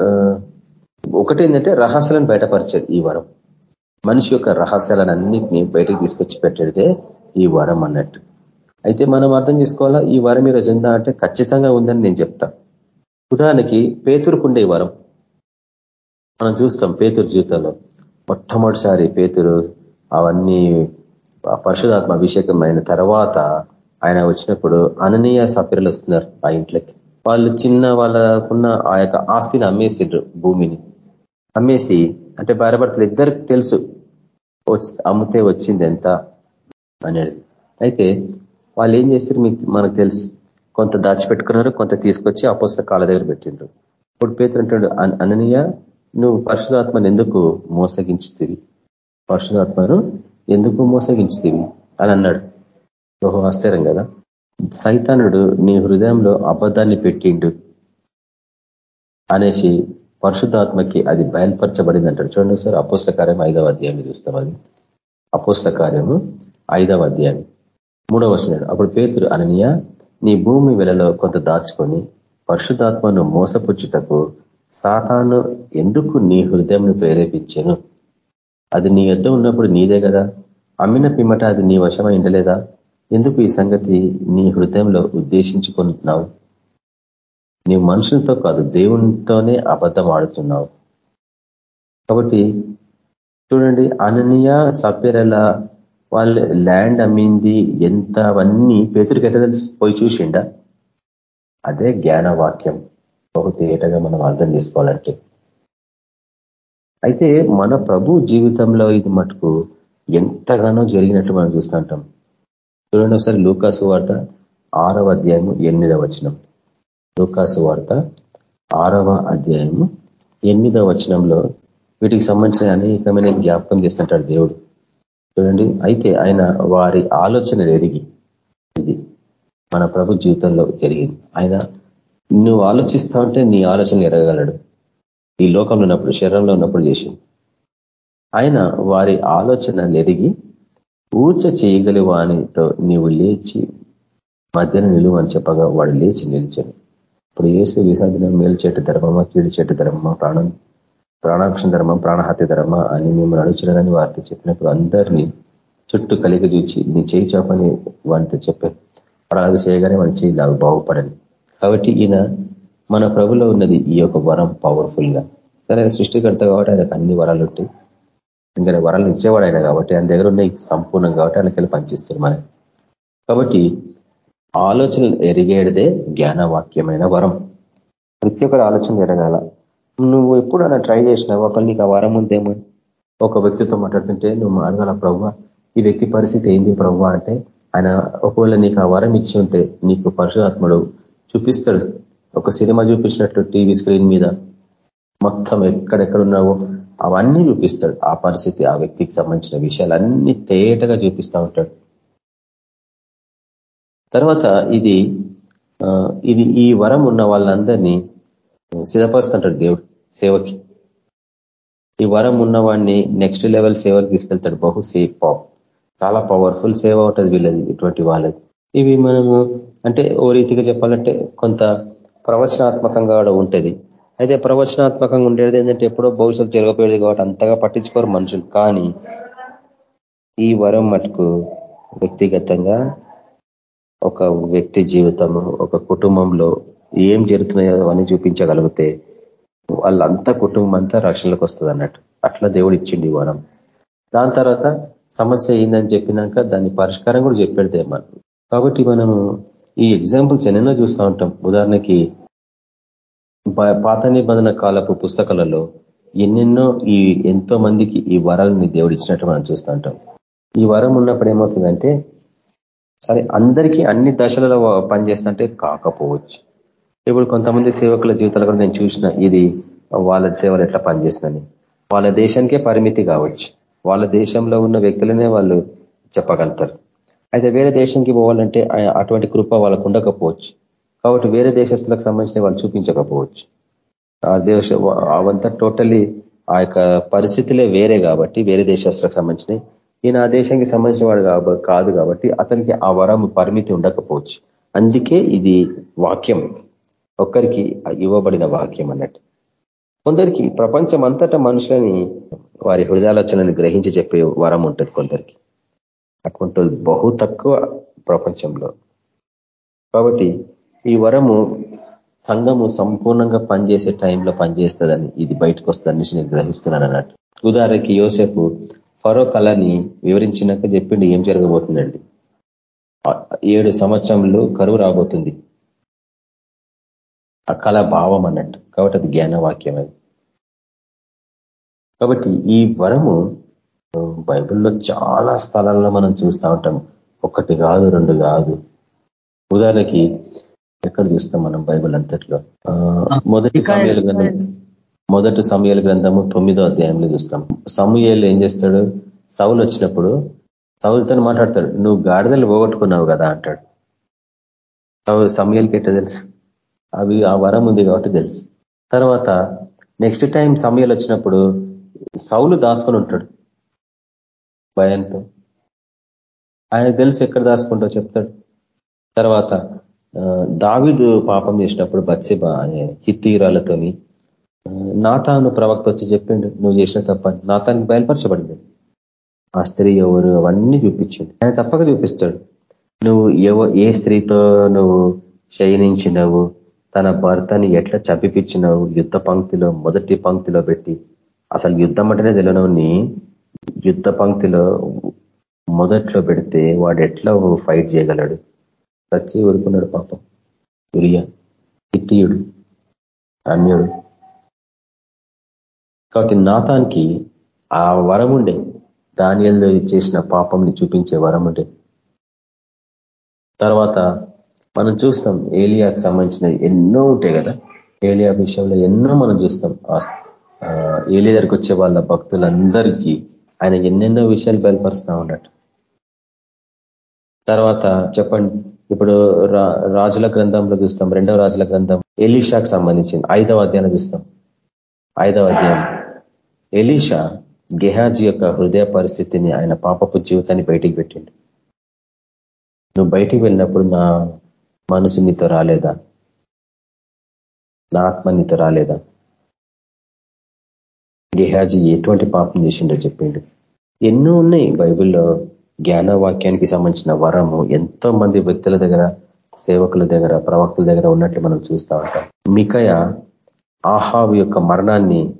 [SPEAKER 2] ఒకటి ఏంటంటే రహస్యాలను బయటపరిచేది ఈ వరం. మనిషి యొక్క రహస్యాలను అన్నింటినీ బయటకు తీసుకొచ్చి పెట్టేదే ఈ వరం అన్నట్టు. అయితే మనం అర్థం చేసుకోవాలా ఈ వరం ఈరోజు ఉందా అంటే ఖచ్చితంగా ఉందని నేను చెప్తా. ఉదాహరణకి పేతురుకుండే ఈ వరం. మనం చూస్తాం పేతురు జీవితంలో. మొట్టమొదటిసారి పేతురు అవన్నీ పరిశుధాత్మ అభిషేకం అయిన తర్వాత ఆయన వచ్చినప్పుడు అననీయ సపీరలు వస్తున్నారు ఆ ఇంట్లోకి. వాళ్ళు చిన్న వాళ్ళకున్న ఆ యొక్క ఆస్తిని అమ్మేసిండ్రు భూమిని. అమ్మేసి అంటే భార్యభర్తలు ఇద్దరికి తెలుసు అమ్మితే వచ్చింది ఎంత? అనేది. అయితే వాళ్ళు ఏం చేస్తారు మీకు మనకు తెలుసు. కొంత దాచిపెట్టుకున్నారు కొంత తీసుకొచ్చి అపోస్ల కాళ్ళ దగ్గర పెట్టిండ్రు. ఇప్పుడు పేతులు అంటాడు అననీయ నువ్వు పరిశుధాత్మను ఎందుకు మోసగించుతీవి? పరిశుధాత్మను ఎందుకు మోసగించుతీవి? అని అన్నాడు. ఓహో ఆశ్చర్యం కదా. సైతానుడు నీ హృదయంలో అబద్ధాన్ని పెట్టిండు అనేసి పరిశుద్ధాత్మకి అది బయలుపరచబడింది అంటాడు చూడండి సార్ అపోస్ల కార్యం ఐదవ అధ్యాయం చూస్తాం అది. అపోస్ల కార్యము ఐదవ అధ్యాయం మూడవ వచ్చినాడు అప్పుడు పేతురు అననీయ నీ భూమి వెలలో కొంత దాచుకొని పరిశుద్ధాత్మను మోసపుచ్చుటకు సాతాను ఎందుకు నీ హృదయంను ప్రేరేపించాను? అది నీ యొద్ ఉన్నప్పుడు నీదే కదా? అమ్మిన పిమ్మట అది నీ వశమై ఉండలేదా? ఎందుకు ఈ సంగతి నీ హృదయంలో ఉద్దేశించుకుంటున్నావు నీ మనుషులతో కాదు దేవునితోనే అబద్ధం ఆడుతున్నావు. కాబట్టి చూడండి అననీయ సపేరల వాళ్ళు ల్యాండ్ అమ్మింది ఎంత అవన్నీ పేతురికి తెలిసి పోయి చూసిండా? అదే జ్ఞానవాక్యం. బహు తేటగా మనం అర్థం చేసుకోవాలంటే. అయితే మన ప్రభు జీవితంలో ఇది మటుకు ఎంతగానో జరిగినట్లు మనం చూస్తుంటాం చూడండి ఒకసారి లూకాసు వార్త ఆరవ అధ్యాయము ఎనిమిదవ వచనం. లూకాసు వార్త ఆరవ అధ్యాయము ఎనిమిదవ వచనంలో వీటికి సంబంధించిన అనేకమైన జ్ఞాపకం చేస్తుంటాడు దేవుడు. చూడండి అయితే ఆయన వారి ఆలోచన ఎరిగి ఇది మన ప్రభు జీవితంలో జరిగింది. ఆయన నువ్వు ఆలోచిస్తా ఉంటే నీ ఆలోచన ఎరగగలడు. ఈ లోకంలో ఉన్నప్పుడు శరీరంలో ఉన్నప్పుడు చేసింది. ఆయన వారి ఆలోచన ఎరిగి ఊర్చ చేయగలి వానితో నీవు లేచి మధ్యన నిలువు అని చెప్పగా వాడు లేచి నిలిచాడు. ఇప్పుడు ఏసు మేలు చెట్టు ధర్మమా కీడు చెట్టు ధర్మమా ప్రాణం ప్రాణాక్షణ ధర్మం ప్రాణహత్య ధర్మ అని మిమ్మల్ని అడుగుచున్నదని వారితో చెప్పినప్పుడు అందరినీ చుట్టూ కలిగి చూచి నీ చేయి చాపని వారితో చెప్పారు వాడు అది చేయగానే మన చేయి లాగా బాగుపడని. కాబట్టి ఈయన మన ప్రభులో ఉన్నది ఈ యొక్క వరం పవర్ఫుల్గా సరే సృష్టికర్త కాబట్టి ఆయనకు అన్ని వరాలు ఉంటాయి. ఇంకా వరాలు ఇచ్చేవాడు ఆయన కాబట్టి ఆయన దగ్గర ఉన్నాయి సంపూర్ణం కాబట్టి ఆయన చాలా పనిచేస్తారు మనకి. కాబట్టి ఆలోచనలు ఎరిగేడదే జ్ఞానవాక్యమైన వరం. ప్రతి ఒక్కరి ఆలోచన ఎరగాల. నువ్వు ఎప్పుడైనా ట్రై చేసినావు? ఒకళ్ళు నీకు ఆ వరం ఉందేమో ఒక వ్యక్తితో మాట్లాడుతుంటే నువ్వు అడగాల ప్రభు ఈ వ్యక్తి పరిస్థితి ఏంది ప్రభు? అంటే ఆయన ఒకవేళ నీకు ఆ వరం ఇచ్చి ఉంటే నీకు పరశురాత్ముడు చూపిస్తాడు. ఒక సినిమా చూపించినట్లు టీవీ స్క్రీన్ మీద మొత్తం ఎక్కడెక్కడున్నావో అవన్నీ చూపిస్తాడు. ఆ పరిస్థితి ఆ వ్యక్తికి సంబంధించిన విషయాలన్నీ తేటగా చూపిస్తూ ఉంటాడు. తర్వాత ఇది ఇది ఈ వరం ఉన్న వాళ్ళందరినీ సిద్ధపరుస్తుంటాడు దేవుడు సేవకి. ఈ వరం ఉన్నవాడిని నెక్స్ట్ లెవెల్ సేవకి తీసుకెళ్తాడు బహు సేఫ్ పాప్ చాలా పవర్ఫుల్ సేవ ఉంటుంది వీళ్ళది ఇటువంటి వాళ్ళది. ఇవి మనము అంటే ఓ రీతిగా చెప్పాలంటే కొంత ప్రవచనాత్మకంగా కూడా ఉంటుంది. అయితే ప్రవచనాత్మకంగా ఉండేది ఏంటంటే ఎప్పుడో భవిష్యత్తు జరగపోయేది కాబట్టి అంతగా పట్టించుకోరు మనుషులు. కానీ ఈ వరం మటుకు వ్యక్తిగతంగా ఒక వ్యక్తి జీవితము ఒక కుటుంబంలో ఏం జరుగుతున్నాయో అని చూపించగలిగితే వాళ్ళంతా కుటుంబం అంతా రక్షణలకు వస్తుంది అన్నట్టు. అట్లా దేవుడు ఇచ్చిండి వరం. దాని తర్వాత సమస్య ఏందని చెప్పినాక దాని పరిష్కారం కూడా చెప్పాడు దేమా కాబట్టి మనము ఈ ఎగ్జాంపుల్స్ ఎన్నెన్నో చూస్తూ ఉంటాం. ఉదాహరణకి పాత నిబంధన కాలపు పుస్తకాలలో ఎన్నెన్నో ఈ ఎంతో మందికి ఈ వరాలని దేవుడు ఇచ్చినట్టు మనం చూస్తూ ఉంటాం. ఈ వరం ఉన్నప్పుడు ఏమవుతుందంటే సరే అందరికీ అన్ని దశలలో పనిచేస్తుంటే కాకపోవచ్చు. ఇప్పుడు కొంతమంది సేవకుల జీవితాలు కూడా నేను చూసిన ఇది వాళ్ళ సేవలు ఎట్లా పనిచేస్తుందని. వాళ్ళ దేశానికే పరిమితి కావచ్చు. వాళ్ళ దేశంలో ఉన్న వ్యక్తులనే వాళ్ళు చెప్పగలుగుతారు. అయితే వేరే దేశంకి పోవాలంటే అటువంటి కృప వాళ్ళకు ఉండకపోవచ్చు. కాబట్టి వేరే దేశస్తులకు సంబంధించిన వాళ్ళు చూపించకపోవచ్చు. ఆ దేశ అవంతా టోటల్లీ ఆ యొక్క పరిస్థితులే వేరే కాబట్టి వేరే దేశస్తులకు సంబంధించినవి ఈయన ఆ దేశానికి సంబంధించిన వాడు కాదు కాబట్టి అతనికి ఆ వరం పరిమితి ఉండకపోవచ్చు. అందుకే ఇది వాక్యం. ఒక్కరికి ఇవ్వబడిన వాక్యం అన్నట్టు. కొందరికి ప్రపంచం అంతటా మనుషులని వారి హృదయాలోచనని గ్రహించి చెప్పే వరం ఉంటుంది కొందరికి. అటువంటి బహు తక్కువ ప్రపంచంలో. కాబట్టి ఈ వరము సంఘము సంపూర్ణంగా పనిచేసే టైంలో పనిచేస్తుందని ఇది బయటకు వస్తుందని నేను గ్రహిస్తున్నాను అన్నట్టు. ఉదాహరణకి యోసేపు ఫరో కళని వివరించినాక చెప్పిండి ఏం జరగబోతుందండి. ఏడు సంవత్సరంలో కరువు రాబోతుంది. ఆ కళ భావం అన్నట్టు. కాబట్టి అది జ్ఞానవాక్యం అది. కాబట్టి ఈ వరము బైబిల్లో చాలా స్థలాల్లో మనం చూస్తూ ఉంటాం. ఒకటి కాదు రెండు కాదు. ఉదాహరణకి ఎక్కడ చూస్తాం మనం బైబిల్ అంతట్లో? మొదటి సమయాల మొదటి సమయాల గ్రంథము తొమ్మిదో అధ్యాయంలో చూస్తాం. సమయాలు ఏం చేస్తాడు? సౌలు వచ్చినప్పుడు సౌలుతో మాట్లాడతాడు నువ్వు గాడిదలు పోగొట్టుకున్నావు కదా అంటాడు. సమయాలకి ఎట్ట తెలుసు? అవి ఆ వరం ఉంది కాబట్టి తెలుసు. తర్వాత నెక్స్ట్ టైం సమయాలు వచ్చినప్పుడు సౌలు దాచుకొని ఉంటాడు. భయంతో. ఆయన తెలుసు ఎక్కడ దాచుకుంటో చెప్తాడు. తర్వాత దావిదు పాపం చేసినప్పుడు బత్సిబ అనే హిత్తీరాలతోని నాతాను ప్రవక్త వచ్చి చెప్పిండు నువ్వు చేసిన తప్ప నాతానికి బయలుపరచబడింది. ఆ స్త్రీ ఎవరు? అవన్నీ చూపించింది ఆయన తప్పక చూపిస్తాడు. నువ్వు ఎవ ఏ స్త్రీతో నువ్వు శయనించినవు? తన భర్తని ఎట్లా చంపిపించినావు యుద్ధ పంక్తిలో మొదటి పంక్తిలో పెట్టి. అసలు యుద్ధం అంటేనే తెలియనవని యుద్ధ పంక్తిలో మొదట్లో పెడితే వాడు ఎట్లా ఫైట్ చేయగలడు? సచ్చి ఊరుకున్నాడు పాపం. ఉరియా కిత్తియుడు అన్యుడు. కాబట్టి నాతానికి ఆ వరం ఉండే దానియల్లో చేసిన పాపంని చూపించే వరం ఉండే తర్వాత మనం చూస్తాం ఏలియాకి సంబంధించినవి ఎన్నో ఉంటాయి కదా? ఏలియా విషయంలో ఎన్నో మనం చూస్తాం. ఏలియా దగ్గరికి వచ్చే వాళ్ళ భక్తులందరికీ ఆయన ఎన్నెన్నో విషయాలు బయలుపరుస్తా ఉన్నట్టు తర్వాత చెప్పండి ఇప్పుడు రాజుల గ్రంథంలో చూస్తాం రెండవ రాజుల గ్రంథం ఎలీషాకు సంబంధించింది ఐదవ అధ్యాయం చూస్తాం. ఐదవ అధ్యాయం. ఎలీషా గెహాజీ యొక్క హృదయ పరిస్థితిని ఆయన పాపపు జీవితాన్ని బయటికి పెట్టిండు. నువ్వు బయటికి వెళ్ళినప్పుడు నా మనసు నీతో రాలేదా? నా ఆత్మ నీతో రాలేదా? గెహాజీ ఎటువంటి పాపం చేసిండో చెప్పిండు. ఎన్నో ఉన్నాయి బైబిల్లో జ్ఞానవాక్యానికి సంబంధించిన వరము. ఎంతో మంది వ్యక్తుల దగ్గర సేవకుల దగ్గర ప్రవక్తుల దగ్గర ఉన్నట్లు మనం చూస్తూ ఉంటాం. మికయ ఆహాబు యొక్క మరణాన్ని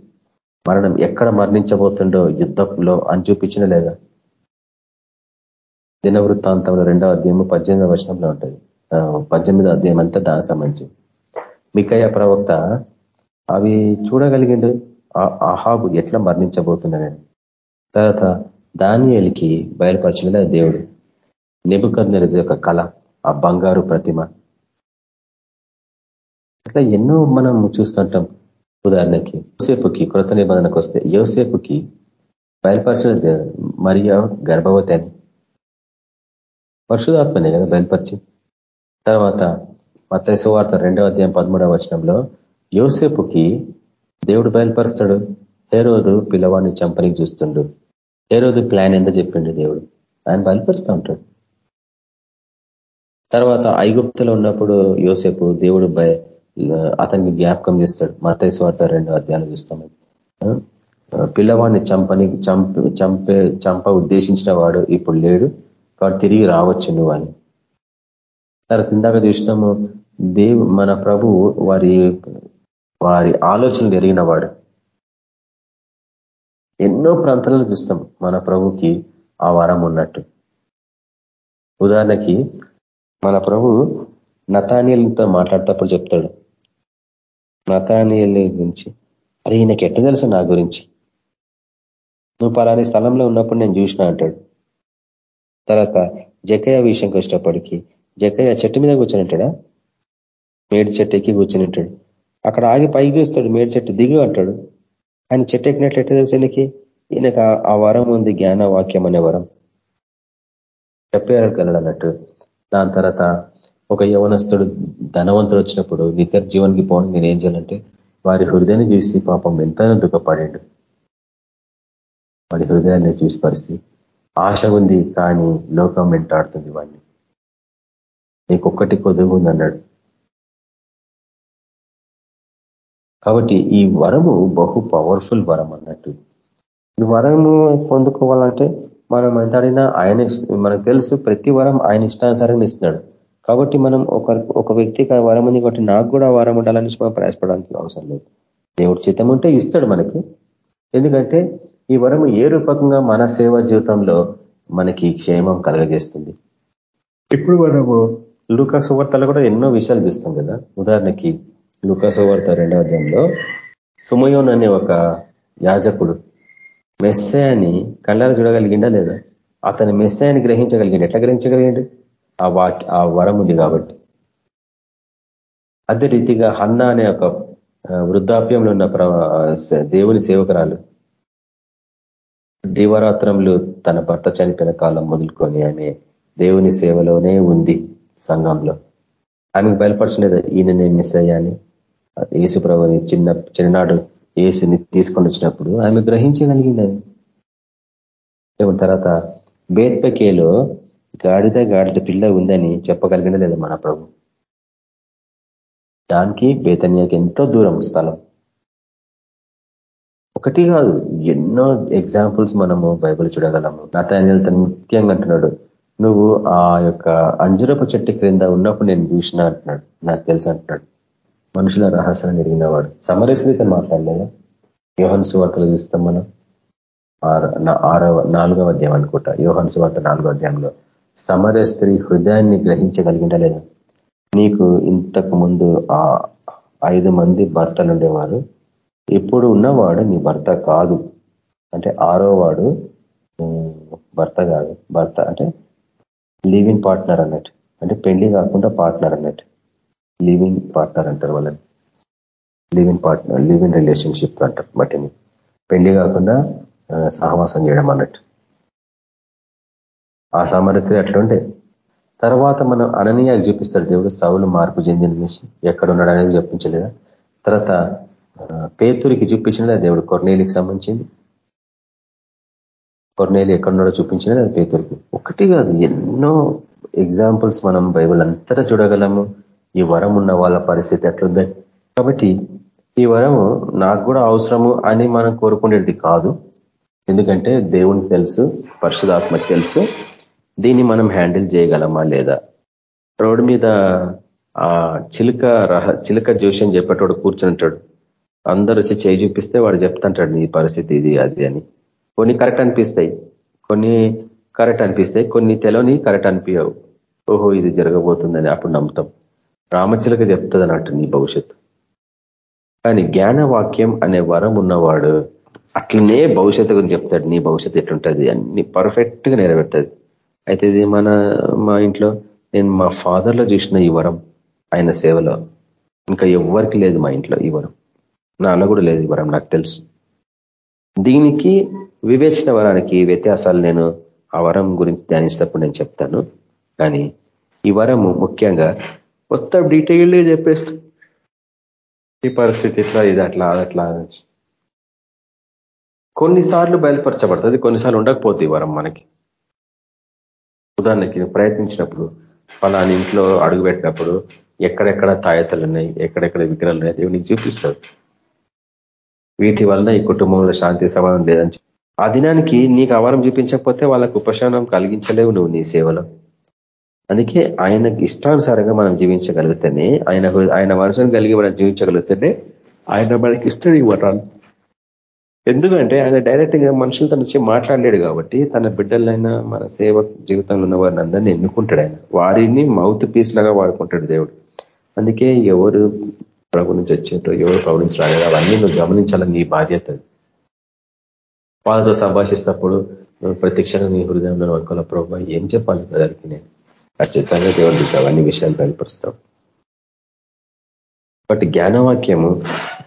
[SPEAKER 2] మరణం ఎక్కడ మరణించబోతుండో యుద్ధంలో అని చూపించిన లేదా? దినవృత్తాంతంలో రెండవ అధ్యాయము పద్దెనిమిదవ వర్షంలో ఉంటుంది. పద్దెనిమిది అధ్యాయం అంతా దాని సంబంధించి మికయ్య ప్రవక్త అవి చూడగలిగిండు? ఆహాబు ఎట్లా మరణించబోతున్నాడని తర్వాత దానియలకి బయలుపరచిన దేవుడు. నెబుకద్నెర యొక్క కళ ఆ బంగారు ప్రతిమ. అట్లా ఎన్నో మనం చూస్తుంటాం. ఉదాహరణకి యోసేపుకి కృత నిబంధనకు వస్తే యోసేపుకి బయలుపరచిన మరియా గర్భవతి అని. పరిశుధాత్మనే కదా బయలుపరిచి. తర్వాత మత సువార్త రెండవ అధ్యాయం పదమూడవ వచనంలో యోసేపుకి దేవుడు బయలుపరుస్తాడు. హేరోదు పిల్లవాడిని చంపనికి చూస్తుండు. హేరోదు ప్లాన్ ఎంత చెప్పిండు దేవుడు. ఆయన బయలుపరుస్తూ ఉంటాడు. తర్వాత ఐగుప్తులో ఉన్నప్పుడు యోసేపు దేవుడు అతనికి జ్ఞాపకం చేస్తాడు. మతైస్ స్వార్థ రెండు అధ్యాయాలు చూస్తాం. పిల్లవాడిని చంపని చంప చంపే చంప ఉద్దేశించిన వాడు ఇప్పుడు లేడు. కాబట్టి తిరిగి రావచ్చు నువ్వు అని. తర్వాత ఇందాక చూసినాము దేవు మన ప్రభు వారి వారి ఆలోచనలు ఎరిగిన వాడు. ఎన్నో ప్రాంతాలను చూస్తాం మన ప్రభుకి ఆ వరం ఉన్నట్టు. ఉదాహరణకి మన ప్రభు నతానియలతో మాట్లాడేటప్పుడు చెప్తాడు. నతానియల్ గురించి. అరే ఈయనకి ఎట్ట తెలుసు నా గురించి? నువ్వు పలాని స్థలంలో ఉన్నప్పుడు నేను చూసిన అంటాడు. తర్వాత జకయ్య విషయంకి వచ్చేటప్పటికి జకయ్య చెట్టు మీద కూర్చొని మేడి చెట్టు ఎక్కి కూర్చొని ఉంటాడు. అక్కడ ఆగి పైకి చూస్తాడు మేడి చెట్టు దిగు అంటాడు. ఆయన చెట్టు ఎక్కినట్లు ఎట్ట తెలుసు ఈయనకి? ఈయనకు ఆ వరం ఉంది జ్ఞాన వాక్యం అనే వరం. చెప్పగలడు అన్నట్టు. దాని తర్వాత ఒక యవనస్తుడు ధనవంతుడు వచ్చినప్పుడు నిత్య జీవనికి పోవడం నేను ఏం చేయాలంటే వారి హృదయాన్ని చూసి పాపం ఎంత దుఃఖపడాడు. వాడి హృదయాన్ని చూసి పరిస్థితి. ఆశ ఉంది కానీ లోకం వెంటాడుతుంది వాడిని. నీకొక్కటి కొద్దుగు ఉందన్నాడు కాబట్టి ఈ వరము బహు పవర్ఫుల్ వరం అన్నట్టు. ఈ వరము పొందుకోవాలంటే మనం అంటాడినా ఆయన మనకు తెలుసు ప్రతి వరం ఆయన ఇష్టానుసారంగా ఇస్తున్నాడు. కాబట్టి మనం ఒక ఒక వ్యక్తికి వరం ఉంది కాబట్టి నాకు కూడా వరం ఉండాలని మనం ప్రయాసపడడానికి అవసరం లేదు. దేవుడు చిత్తం ఉంటే ఇస్తాడు మనకి. ఎందుకంటే ఈ వరము ఏ రూపకంగా మన సేవా జీవితంలో మనకి క్షేమం కలగజేస్తుంది? ఇప్పుడు మనము లూకా సువార్తలో కూడా ఎన్నో విషయాలు చూస్తాం కదా. ఉదాహరణకి లూకా సువార్త రెండవ అధ్యాయంలో సుమయోన్ అనే ఒక యాజకుడు మెస్సయాని కళ్ళారు చూడగలిగిండా లేదా? అతని మెస్సయాన్ని గ్రహించగలిగిండు. ఎట్లా గ్రహించగలిగిండు? ఆ వాక్ ఆ వరం ఉంది కాబట్టి. అదే రీతిగా హన్న అనే ఒక వృద్ధాప్యంలో ఉన్న దేవుని సేవకురాలు దీవరాత్రములు తన భర్త చనిపోయిన కాలం మొదలుకొని ఆమె దేవుని సేవలోనే ఉంది సంఘంలో. ఆమెకు బయలుపరచలేదు ఈయననే మిస్ అయ్యాని యేసుప్రభుని చిన్న చిన్ననాడు యేసుని తీసుకొని వచ్చినప్పుడు ఆమె గ్రహించగలిగింది తర్వాత బేత్పకేలో గాడిద గాడిద పిల్ల ఉందని చెప్పగలిగిన లేదు మన ప్రభు. దానికి బేతన్యాకి ఎంతో దూరం స్థలం. ఒకటి కాదు ఎన్నో ఎగ్జాంపుల్స్ మనము బైబుల్ చూడగలము. నాతాన్యులు తను ముఖ్యంగా అంటున్నాడు నువ్వు ఆ యొక్క అంజురపు చెట్టు క్రింద ఉన్నప్పుడు నేను చూసిన అంటున్నాడు. నాకు తెలుసు అంటున్నాడు. మనుషుల రహస్యాన్ని ఎరిగినవాడు. సమరస్వీత మాట్లాడలేదా? యోహన్ సువార్తలు చూస్తాం మనం. ఆరవ నాలుగవ అధ్యాయం అనుకుంటా. యోహన్ సువార్త నాలుగో అధ్యాయంలో. సమర స్త్రీ హృదయాన్ని గ్రహించగలిగిందా లేదా నీకు ఇంతకు ముందు ఆ ఐదు మంది భర్తలు ఉండేవారు. ఇప్పుడు ఉన్నవాడు నీ భర్త కాదు. అంటే ఆరో వాడు భర్త కాదు. భర్త అంటే లివింగ్ పార్ట్నర్ అన్నట్టు. అంటే పెళ్ళి కాకుండా పార్ట్నర్ అన్నట్టు. లివింగ్ పార్ట్నర్ అంటారు వాళ్ళని. లివింగ్ పార్ట్నర్ లివింగ్ రిలేషన్షిప్ అంటారు వాటిని పెళ్ళి కాకుండా సహవాసం చేయడం అన్నట్టు. ఆ సామర్థ్యం అట్లుండే తర్వాత మనం అననీయాలు చూపిస్తాడు దేవుడు సౌలు మార్పు చెందిన ఎక్కడ ఉన్నాడు అనేది చూపించలేదా తర్వాత పేతురికి చూపించిన దేవుడు కొర్నేలికి సంబంధించింది. కొర్నేలి ఎక్కడున్నాడో చూపించిన పేతురికి. ఒకటి కాదు ఎన్నో ఎగ్జాంపుల్స్ మనం బైబుల్ అంతటా చూడగలము. ఈ వరం ఉన్న వాళ్ళ పరిస్థితి ఎట్లుంది? కాబట్టి ఈ వరము నాకు కూడా అవసరము అని మనం కోరుకునేది కాదు. ఎందుకంటే దేవునికి తెలుసు పరిశుధాత్మకి తెలుసు. దీన్ని మనం హ్యాండిల్ చేయగలమా లేదా? రోడ్డు మీద ఆ చిలుక రహ చిలుక జోష్యం చెప్పేటోడు కూర్చుంటాడు అందరు వచ్చి చేయి చూపిస్తే వాడు చెప్తుంటాడు నీ పరిస్థితి ఇది అది అని. కొన్ని కరెక్ట్ అనిపిస్తాయి కొన్ని కరెక్ట్ అనిపిస్తాయి కొన్ని తెలవని కరెక్ట్ అనిపించవు ఓహో ఇది జరగబోతుందని అప్పుడు నమ్ముతాం. రామచిలక చెప్తుంది అన్నట్టు నీ భవిష్యత్తు. కానీ జ్ఞానవాక్యం అనే వరం ఉన్నవాడు అట్లనే భవిష్యత్తు గురించి చెప్తాడు నీ భవిష్యత్తు ఎట్లుంటుంది అన్ని పర్ఫెక్ట్గా నెరవేరుతుంది. అయితే ఇది మన మా ఇంట్లో నేను మా ఫాదర్లో చూసిన ఈ వరం ఆయన సేవలో. ఇంకా ఎవరికి లేదు మా ఇంట్లో ఈ వరం. నాన్న కూడా లేదు ఈ వరం నాకు తెలుసు. దీనికి వివేచన వరానికి వ్యత్యాసాలు నేను ఆ వరం గురించి ధ్యానించినప్పుడు నేను చెప్తాను. కానీ ఈ వరము ముఖ్యంగా కొత్త డీటెయిల్డ్ చెప్పేస్తూ. ఈ పరిస్థితి ఇట్లా ఇది అట్లా అట్లా కొన్నిసార్లు బయలుపరచబడుతుంది కొన్నిసార్లు ఉండకపోతే ఈ వరం మనకి. ఉదాహరణకి ప్రయత్నించినప్పుడు ఫలాని ఇంట్లో అడుగుపెట్టినప్పుడు ఎక్కడెక్కడ తాయతలు ఉన్నాయి ఎక్కడెక్కడ విగ్రహాలు ఉన్నాయి దేవుడు నీకు చూపిస్తాడు. వీటి వలన ఈ కుటుంబంలో శాంతి సమానం లేదని ఆ దినానికి నీకు అవరం చూపించకపోతే వాళ్ళకు ఉపశమనం కలిగించలేవు నువ్వు నీ సేవలో. అందుకే ఆయనకి ఇష్టానుసారంగా మనం జీవించగలిగితేనే ఆయన ఆయన మనసును కలిగి మనం జీవించగలిగితేనే ఆయన మనకి ఇష్టం ఇవ్వటాలు ఎందుకంటే ఆయన డైరెక్ట్గా మనుషులతో నుంచి మాట్లాడలేడు కాబట్టి తన బిడ్డలైనా మన సేవ జీవితంలో ఉన్న వారిని అందరినీ ఎన్నుకుంటాడు ఆయన. వారిని మౌత్ పీస్ లాగా వాడుకుంటాడు దేవుడు. అందుకే ఎవరు ప్రభు నుంచి వచ్చేటో ఎవరు ప్రభు నుంచి రాలేదు అవన్నీ నువ్వు గమనించాలని నీ బాధ్యత వాళ్ళతో సంభాషిస్తప్పుడు ప్రత్యక్షంగా నీ హృదయంలో అనుకోవాలి ప్రభు ఏం చెప్పాలి ప్రజలకి నేను? ఖచ్చితంగా దేవుడికి అవన్నీ విషయాలు బయలుపరుస్తాం బట్ జ్ఞానవాక్యము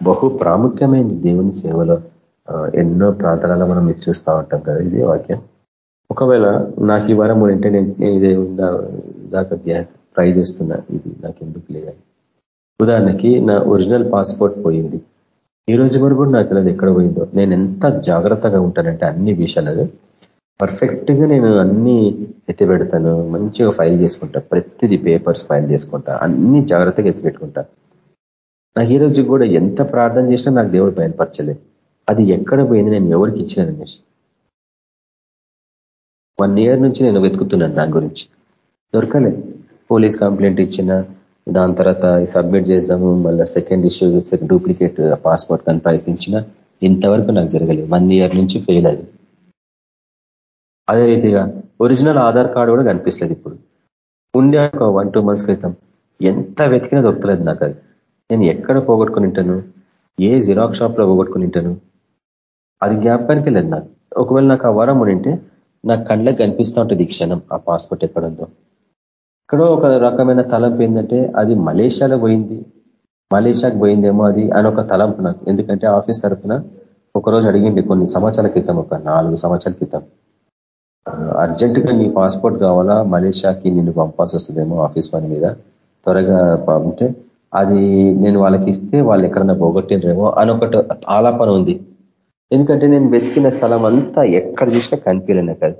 [SPEAKER 2] బహు ప్రాముఖ్యమైనది దేవుని సేవలో ఎన్నో ప్రాంతాలలో మనం ఇది చూస్తూ ఉంటాం కదా ఇది వాక్యం. ఒకవేళ నాకు ఈ వారం ఉంటే నేను ఇదే దాకా ట్రై చేస్తున్నా ఇది నాకు ఎందుకు లేదని. ఉదాహరణకి నా ఒరిజినల్ పాస్పోర్ట్ పోయింది. ఈ రోజు వరకు కూడా నాకు తెలియదు ఎక్కడ పోయిందో. నేను ఎంత జాగ్రత్తగా ఉంటానంటే అన్ని విషయాలు. పర్ఫెక్ట్గా నేను అన్ని ఎత్తి పెడతాను మంచిగా ఫైల్ చేసుకుంటా ప్రతిదీ పేపర్స్ ఫైల్ చేసుకుంటా అన్ని జాగ్రత్తగా ఎత్తి పెట్టుకుంటా. నాకు ఈ రోజు కూడా ఎంత ప్రార్థన చేసినా నాకు దేవుడు బయలుపరచలేదు. అది ఎక్కడ పోయింది నేను ఎవరికి ఇచ్చిన రమేష్? వన్ ఇయర్ నుంచి నేను వెతుకుతున్నాను దాని గురించి. దొరకలే. పోలీస్ కంప్లైంట్ ఇచ్చిన దాని తర్వాత సబ్మిట్ చేద్దాము మళ్ళీ సెకండ్ ఇష్యూ డూప్లికేట్ పాస్పోర్ట్ కానీ ప్రయత్నించిన ఇంతవరకు నాకు జరగలేదు. వన్ ఇయర్ నుంచి ఫెయిల్ అది. అదే రీతిగా ఒరిజినల్ ఆధార్ కార్డు కూడా కనిపిస్తుంది ఇప్పుడు. ఉండే ఒక వన్ టూ మంత్స్ క్రితం ఎంత వెతికినా దొరుకుతలేదు నాకు అది. నేను ఎక్కడ పోగొట్టుకుని ఉంటాను? ఏ జిరాక్ షాప్లో పోగొట్టుకుని ఉంటాను? అది జ్ఞాపకానికి వెళ్ళదు నాకు. ఒకవేళ నాకు ఆ వరం ఉంటే నా కళ్ళకి కనిపిస్తూ ఉంటుంది ఈ క్షణం ఆ పాస్పోర్ట్ ఎక్కడంతో ఎక్కడో ఒక రకమైన తలంపు ఏంటంటే అది మలేషియాలో పోయింది. మలేషియాకి పోయిందేమో అది అని ఒక తలంపు నాకు. ఎందుకంటే ఆఫీస్ తరఫున ఒకరోజు అడిగింది కొన్ని సంవత్సరాల క్రితం ఒక నాలుగు సంవత్సరాల క్రితం. అర్జెంటుగా నీ పాస్పోర్ట్ కావాలా? మలేషియాకి నిన్ను పంపాల్సి వస్తుందేమో ఆఫీస్ పని మీద. త్వరగా పంపితే అది నేను వాళ్ళకి ఇస్తే వాళ్ళు ఎక్కడన్నా పోగొట్టినరేమో అని ఒకటి ఆలాపన ఉంది. ఎందుకంటే నేను వెతికిన స్థలం అంతా ఎక్కడ చూసినా కనిపించలేను కదా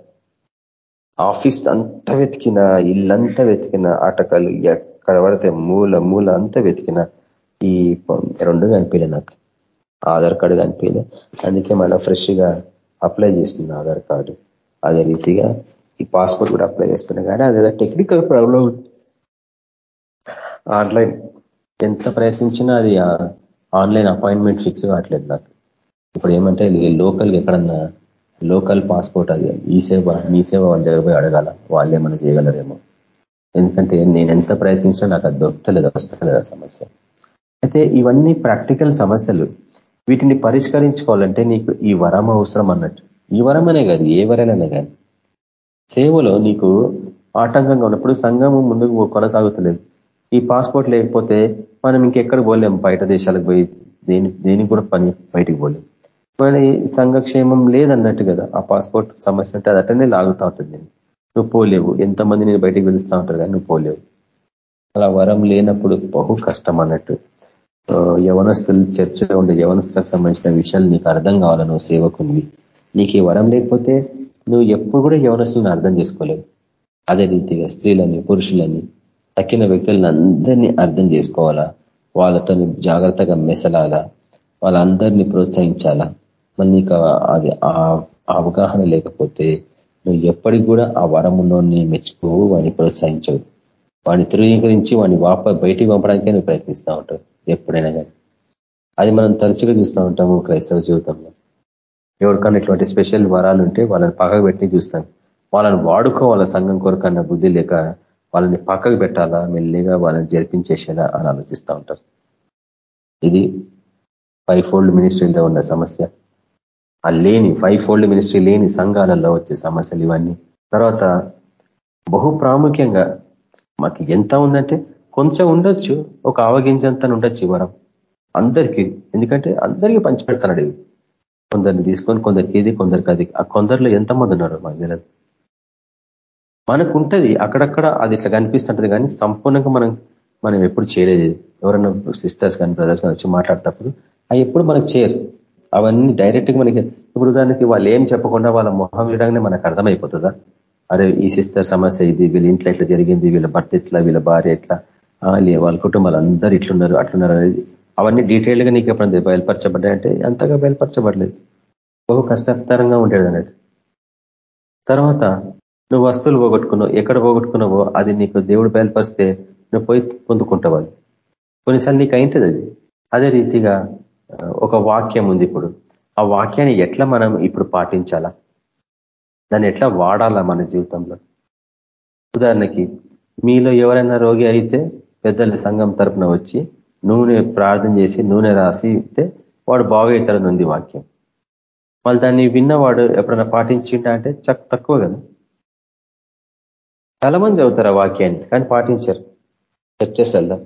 [SPEAKER 2] ఆఫీస్ అంతా వెతికిన ఇల్లంతా వెతికిన ఆటకాలు ఎక్కడ పడితే మూల మూల అంతా వెతికిన ఈ రెండు కనిపించలే నాకు. ఆధార్ కార్డు కనిపించలే అందుకే మళ్ళీ ఫ్రెష్గా అప్లై చేస్తుంది ఆధార్ కార్డు. అదే రీతిగా ఈ పాస్పోర్ట్ కూడా అప్లై చేస్తున్నా. కానీ అదేదో టెక్నికల్ ప్రాబ్లం ఆన్లైన్ ఎంత ప్రయత్నించినా అది ఆన్లైన్ అపాయింట్మెంట్ ఫిక్స్ కావట్లేదు నాకు. ఇప్పుడు ఏమంటే లోకల్గా ఎక్కడన్నా లోకల్ పాస్పోర్ట్ అది ఈ సేవ మీ సేవ వాళ్ళ దగ్గర పోయి అడగాల. వాళ్ళు ఏమైనా చేయగలరేమో. ఎందుకంటే నేను ఎంత ప్రయత్నించినా నాకు అది దొరకలేదు వస్తలేదు ఆ సమస్య. అయితే ఇవన్నీ ప్రాక్టికల్ సమస్యలు. వీటిని పరిష్కరించుకోవాలంటే నీకు ఈ వరం అవసరం అన్నట్టు. ఈ వరమనే కాదు ఏ వరైనా కానీ సేవలో నీకు ఆటంకంగా ఉన్నప్పుడు సంఘము ముందుకు కొనసాగుతలేదు. ఈ పాస్పోర్ట్ లేకపోతే మనం ఇంకెక్కడ పోలేం బయట దేశాలకు పోయి దేని దేనికి కూడా పని బయటికి పోలేం. మరి సంఘక్షేమం లేదన్నట్టు కదా. ఆ పాస్పోర్ట్ సమస్య అంటే అది అట్టనే లాగుతూ ఉంటుంది నువ్వు పోలేవు. ఎంతమంది నేను బయటికి పిలుస్తూ ఉంటారు కానీ నువ్వు పోలేవు. అలా వరం లేనప్పుడు బహు కష్టం అన్నట్టు. యవనస్తులు చర్చలో ఉండే యవనస్తులకు సంబంధించిన విషయాలు నీకు అర్థం కావాలి? నువ్వు సేవకునివి. నీకు ఈ వరం లేకపోతే నువ్వు ఎప్పుడు కూడా యవనస్తులను అర్థం చేసుకోలేవు. అదే రీతిగా స్త్రీలని పురుషులని తక్కిన వ్యక్తులను అందరినీ అర్థం చేసుకోవాలా? వాళ్ళతో జాగ్రత్తగా మెసలాలా? వాళ్ళందరినీ ప్రోత్సహించాలా? మళ్ళీ నీకు అది అవగాహన లేకపోతే నువ్వు ఎప్పటికి కూడా ఆ వరములోని మెచ్చుకోవు వాడిని ప్రోత్సహించవు. వాడిని ధృవీకరించి వాడిని వాప బయటికి పంపడానికే నువ్వు ప్రయత్నిస్తూ ఉంటావు ఎప్పుడైనా కానీ అది మనం తరచుగా చూస్తూ ఉంటాము క్రైస్తవ జీవితంలో. ఎవరికన్నా ఇటువంటి స్పెషల్ వరాలు ఉంటే వాళ్ళని పక్కకు పెట్టి చూస్తాం. వాళ్ళని వాడుకోవాల సంఘం కొరకన్న బుద్ధి లేక వాళ్ళని పక్కకు పెట్టాలా మెల్లిగా వాళ్ళని జరిపించేసేలా అని ఆలోచిస్తూ ఉంటారు. ఇది ఫైవ్ ఫోల్డ్ మినిస్ట్రీలో ఉన్న సమస్య. ఆ లేని ఫైవ్ ఫోల్డ్ మినిస్ట్రీ లేని సంఘాలలో వచ్చే సమస్యలు ఇవన్నీ. తర్వాత బహు ప్రాముఖ్యంగా మాకు ఎంత ఉందంటే కొంచెం ఉండొచ్చు ఒక ఆవగించంత ఉండొచ్చు వరం. అందరికీ ఎందుకంటే అందరికీ పంచిపెడతాడు ఇవి కొందరిని తీసుకొని కొందరికి ఇది కొందరికి అది. ఆ కొందరిలో ఎంతమంది ఉన్నారు మాకు తెలియదు మనకు ఉంటుంది అక్కడక్కడ అది ఇట్లా కనిపిస్తుంటది కానీ సంపూర్ణంగా మనం మనం ఎప్పుడు చేయలేదు ఎవరైనా సిస్టర్స్ కానీ బ్రదర్స్ కానీ వచ్చి మాట్లాడేటప్పుడు అవి ఎప్పుడు మనకు చేయరు. అవన్నీ డైరెక్ట్గా మనకి ఇప్పుడు దానికి వాళ్ళు ఏం చెప్పకుండా వాళ్ళ మొహం చూడగానే మనకు అర్థమైపోతుందా? అరే ఈ సిస్టర్ సమస్య ఇది వీళ్ళ ఇంట్లో ఎట్లా జరిగింది వీళ్ళ భర్త ఎట్లా వీళ్ళ భార్య ఎట్లా? వాళ్ళ కుటుంబాలు అందరు ఇట్లున్నారు అట్లున్నారు అనేది అవన్నీ డీటెయిల్డ్గా నీకు ఎప్పుడైనా బయలుపరచబడ్డాయంటే అంతగా బయలుపరచబడలేదు. బహు కష్టతరంగా ఉండేది అన్నట్టు. తర్వాత నువ్వు వస్తువులు పోగొట్టుకున్నావు ఎక్కడ పోగొట్టుకున్నావో అది నీకు దేవుడు బయలుపరిస్తే నువ్వు పోయి పొందుకుంటావు అది. కొన్నిసార్లు నీకు అయింటది అది. అదే రీతిగా ఒక వాక్యం ఉంది ఇప్పుడు. ఆ వాక్యాన్ని ఎట్లా మనం ఇప్పుడు పాటించాలా? దాన్ని ఎట్లా వాడాలా మన జీవితంలో? ఉదాహరణకి మీలో ఎవరైనా రోగి అయితే పెద్దల సంఘం తరపున వచ్చి నూనె ప్రార్థన చేసి నూనె రాసి ఇస్తే వాడు బాగవుతాడని ఉంది వాక్యం. వాళ్ళు దాన్ని విన్నవాడు ఎప్పుడైనా పాటించిండా అంటే చక్ తక్కువ కదా. చాలామంది చదువుతారు ఆ వాక్యాన్ని కానీ పాటించరు. చర్చస్లలో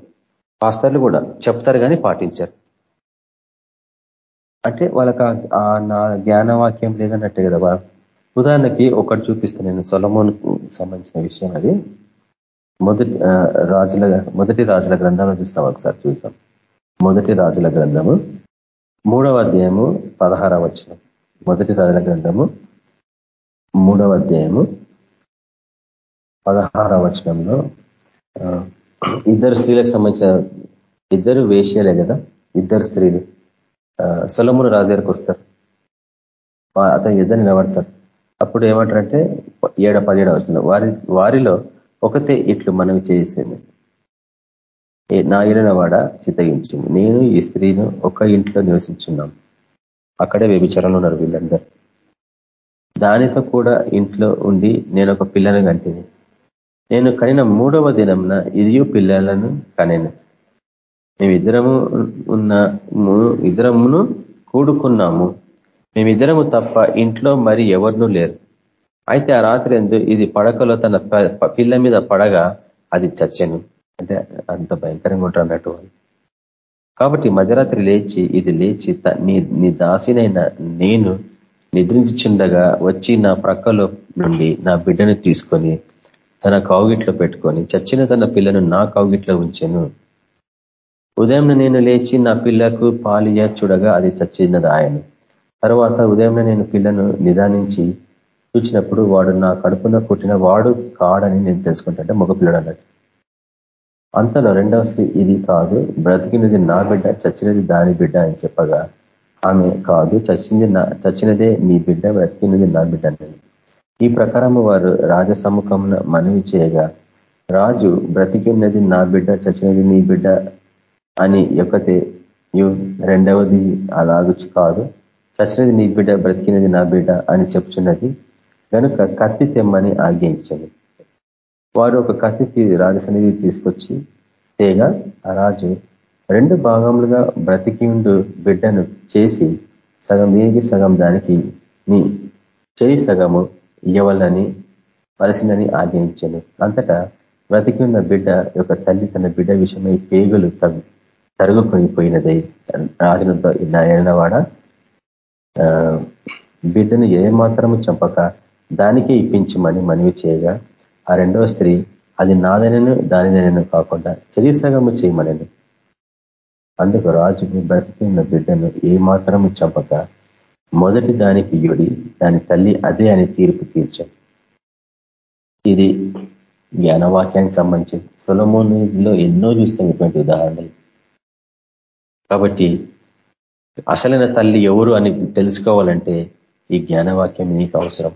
[SPEAKER 2] పాస్తర్లు కూడా చెప్తారు కానీ పాటించరు. అంటే వాళ్ళకి నా జ్ఞానవాక్యం లేదన్నట్టే కదా ఉదాహరణకి ఒకటి చూపిస్తాను నేను సొలమోన్ సంబంధించిన విషయం అది. మొదటి రాజుల మొదటి రాజుల గ్రంథంలో చూస్తాం ఒకసారి చూస్తాం మొదటి రాజుల గ్రంథము మూడవ అధ్యాయము పదహారవ వచనం. మొదటి రాజుల గ్రంథము మూడవ అధ్యాయము పదహారవ వచనంలో ఇద్దరు స్త్రీలకు సంబంధించిన ఇద్దరు వేషాలే కదా? ఇద్దరు స్త్రీలు. సొలమును రాజు దగ్గరకు వస్తారు. అతను యుద్ధం నిలబడతారు. అప్పుడు ఏమంటారంటే ఏడ పదిహేడు అవుతుంది వారి వారిలో ఒకతే ఇట్లు మనవి చేసింది నా ఇలిన వాడ చిత్తగించింది. నేను ఈ స్త్రీను ఒక ఇంట్లో నివసించున్నాం. అక్కడే వ్యభిచారంలో ఉన్నారు వీళ్ళందరూ. దానితో కూడా ఇంట్లో ఉండి నేను ఒక పిల్లను కంటిని. నేను కనిన మూడవ దినంన ఇదియు పిల్లలను కనెను. మేమిద్దరము ఉన్న ఇద్దరమును కూడుకున్నాము. మేమిద్దరము తప్ప ఇంట్లో మరి ఎవరినూ లేరు. అయితే ఆ రాత్రి ఎందు ఇది పడకలో తన పిల్ల మీద పడగా అది చచ్చెను. అంటే అంత భయంకరంగా ఉంటారు అన్నట్టు కాబట్టి మధ్యరాత్రి లేచి ఇది లేచి నీ నీ దాసినైన నేను నిద్రించుండగా వచ్చి నా ప్రక్కలో నుండి నా బిడ్డను తీసుకొని తన కౌగిట్లో పెట్టుకొని చచ్చిన తన పిల్లను నా కౌగిట్లో ఉంచాను. ఉదయం నేను లేచి నా పిల్లకు పాలియ చూడగా అది చచ్చినది ఆయన తర్వాత ఉదయం నేను పిల్లను నిదానించి చూసినప్పుడు వాడు నా కడుపున పుట్టిన వాడు కాడని నేను తెలుసుకుంటా మగపిల్లడు అన్నట్టు అంతలో రెండవ స్త్రీ ఇది కాదు బ్రతికినది నా బిడ్డ చచ్చినది దాని బిడ్డ అని చెప్పగా ఆమె కాదు చచ్చింది నా చచ్చినదే నీ బిడ్డ బ్రతికినది నా బిడ్డ అన్నది. ఈ ప్రకారము వారు రాజసముఖం మనవి చేయగా రాజు బ్రతికినది నా బిడ్డ చచ్చినది నీ బిడ్డ అని ఒకతే రెండవది అలాగుచి కాదు. చచ్చినది నీ బిడ్డ బ్రతికినది నా బిడ్డ అని చెప్తున్నది కనుక కత్తి తెమ్మని ఆజ్ఞయించండి. వారు ఒక కత్తి రాజసన్నిధి తీసుకొచ్చి తేగా ఆ రాజు రెండు భాగములుగా బ్రతికిండు బిడ్డను చేసి సగం ఏగి సగం దానికి నీ చేయి సగము ఇవ్వాలని పరిసిందని ఆజ్ఞయించాను. అంతటా బ్రతికి ఉన్న బిడ్డ యొక్క తల్లి తన బిడ్డ విషయమై పేగులు తరుగుకొని పోయినదై నాయనవాడ వాడ బిడ్డను ఏ మాత్రము చంపక దానికే ఇప్పించమని మనవి చేయగా ఆ రెండవ స్త్రీ అది నాదనను దానిదనను కాకుండా సగము చేయమనను. అందుకు రాజు బ్రతికిన బిడ్డను ఏ మాత్రము చంపక మొదటి దానికి యుడి దాని తల్లి అదే అని తీర్పు తీర్చాం ఇది జ్ఞానవాక్యానికి సంబంధించి సొలమోనిలో ఎన్నో చూస్తాం ఇటువంటి ఉదాహరణలు. కాబట్టి అసలైన తల్లి ఎవరు అని తెలుసుకోవాలంటే ఈ జ్ఞానవాక్యం నీకు అవసరం.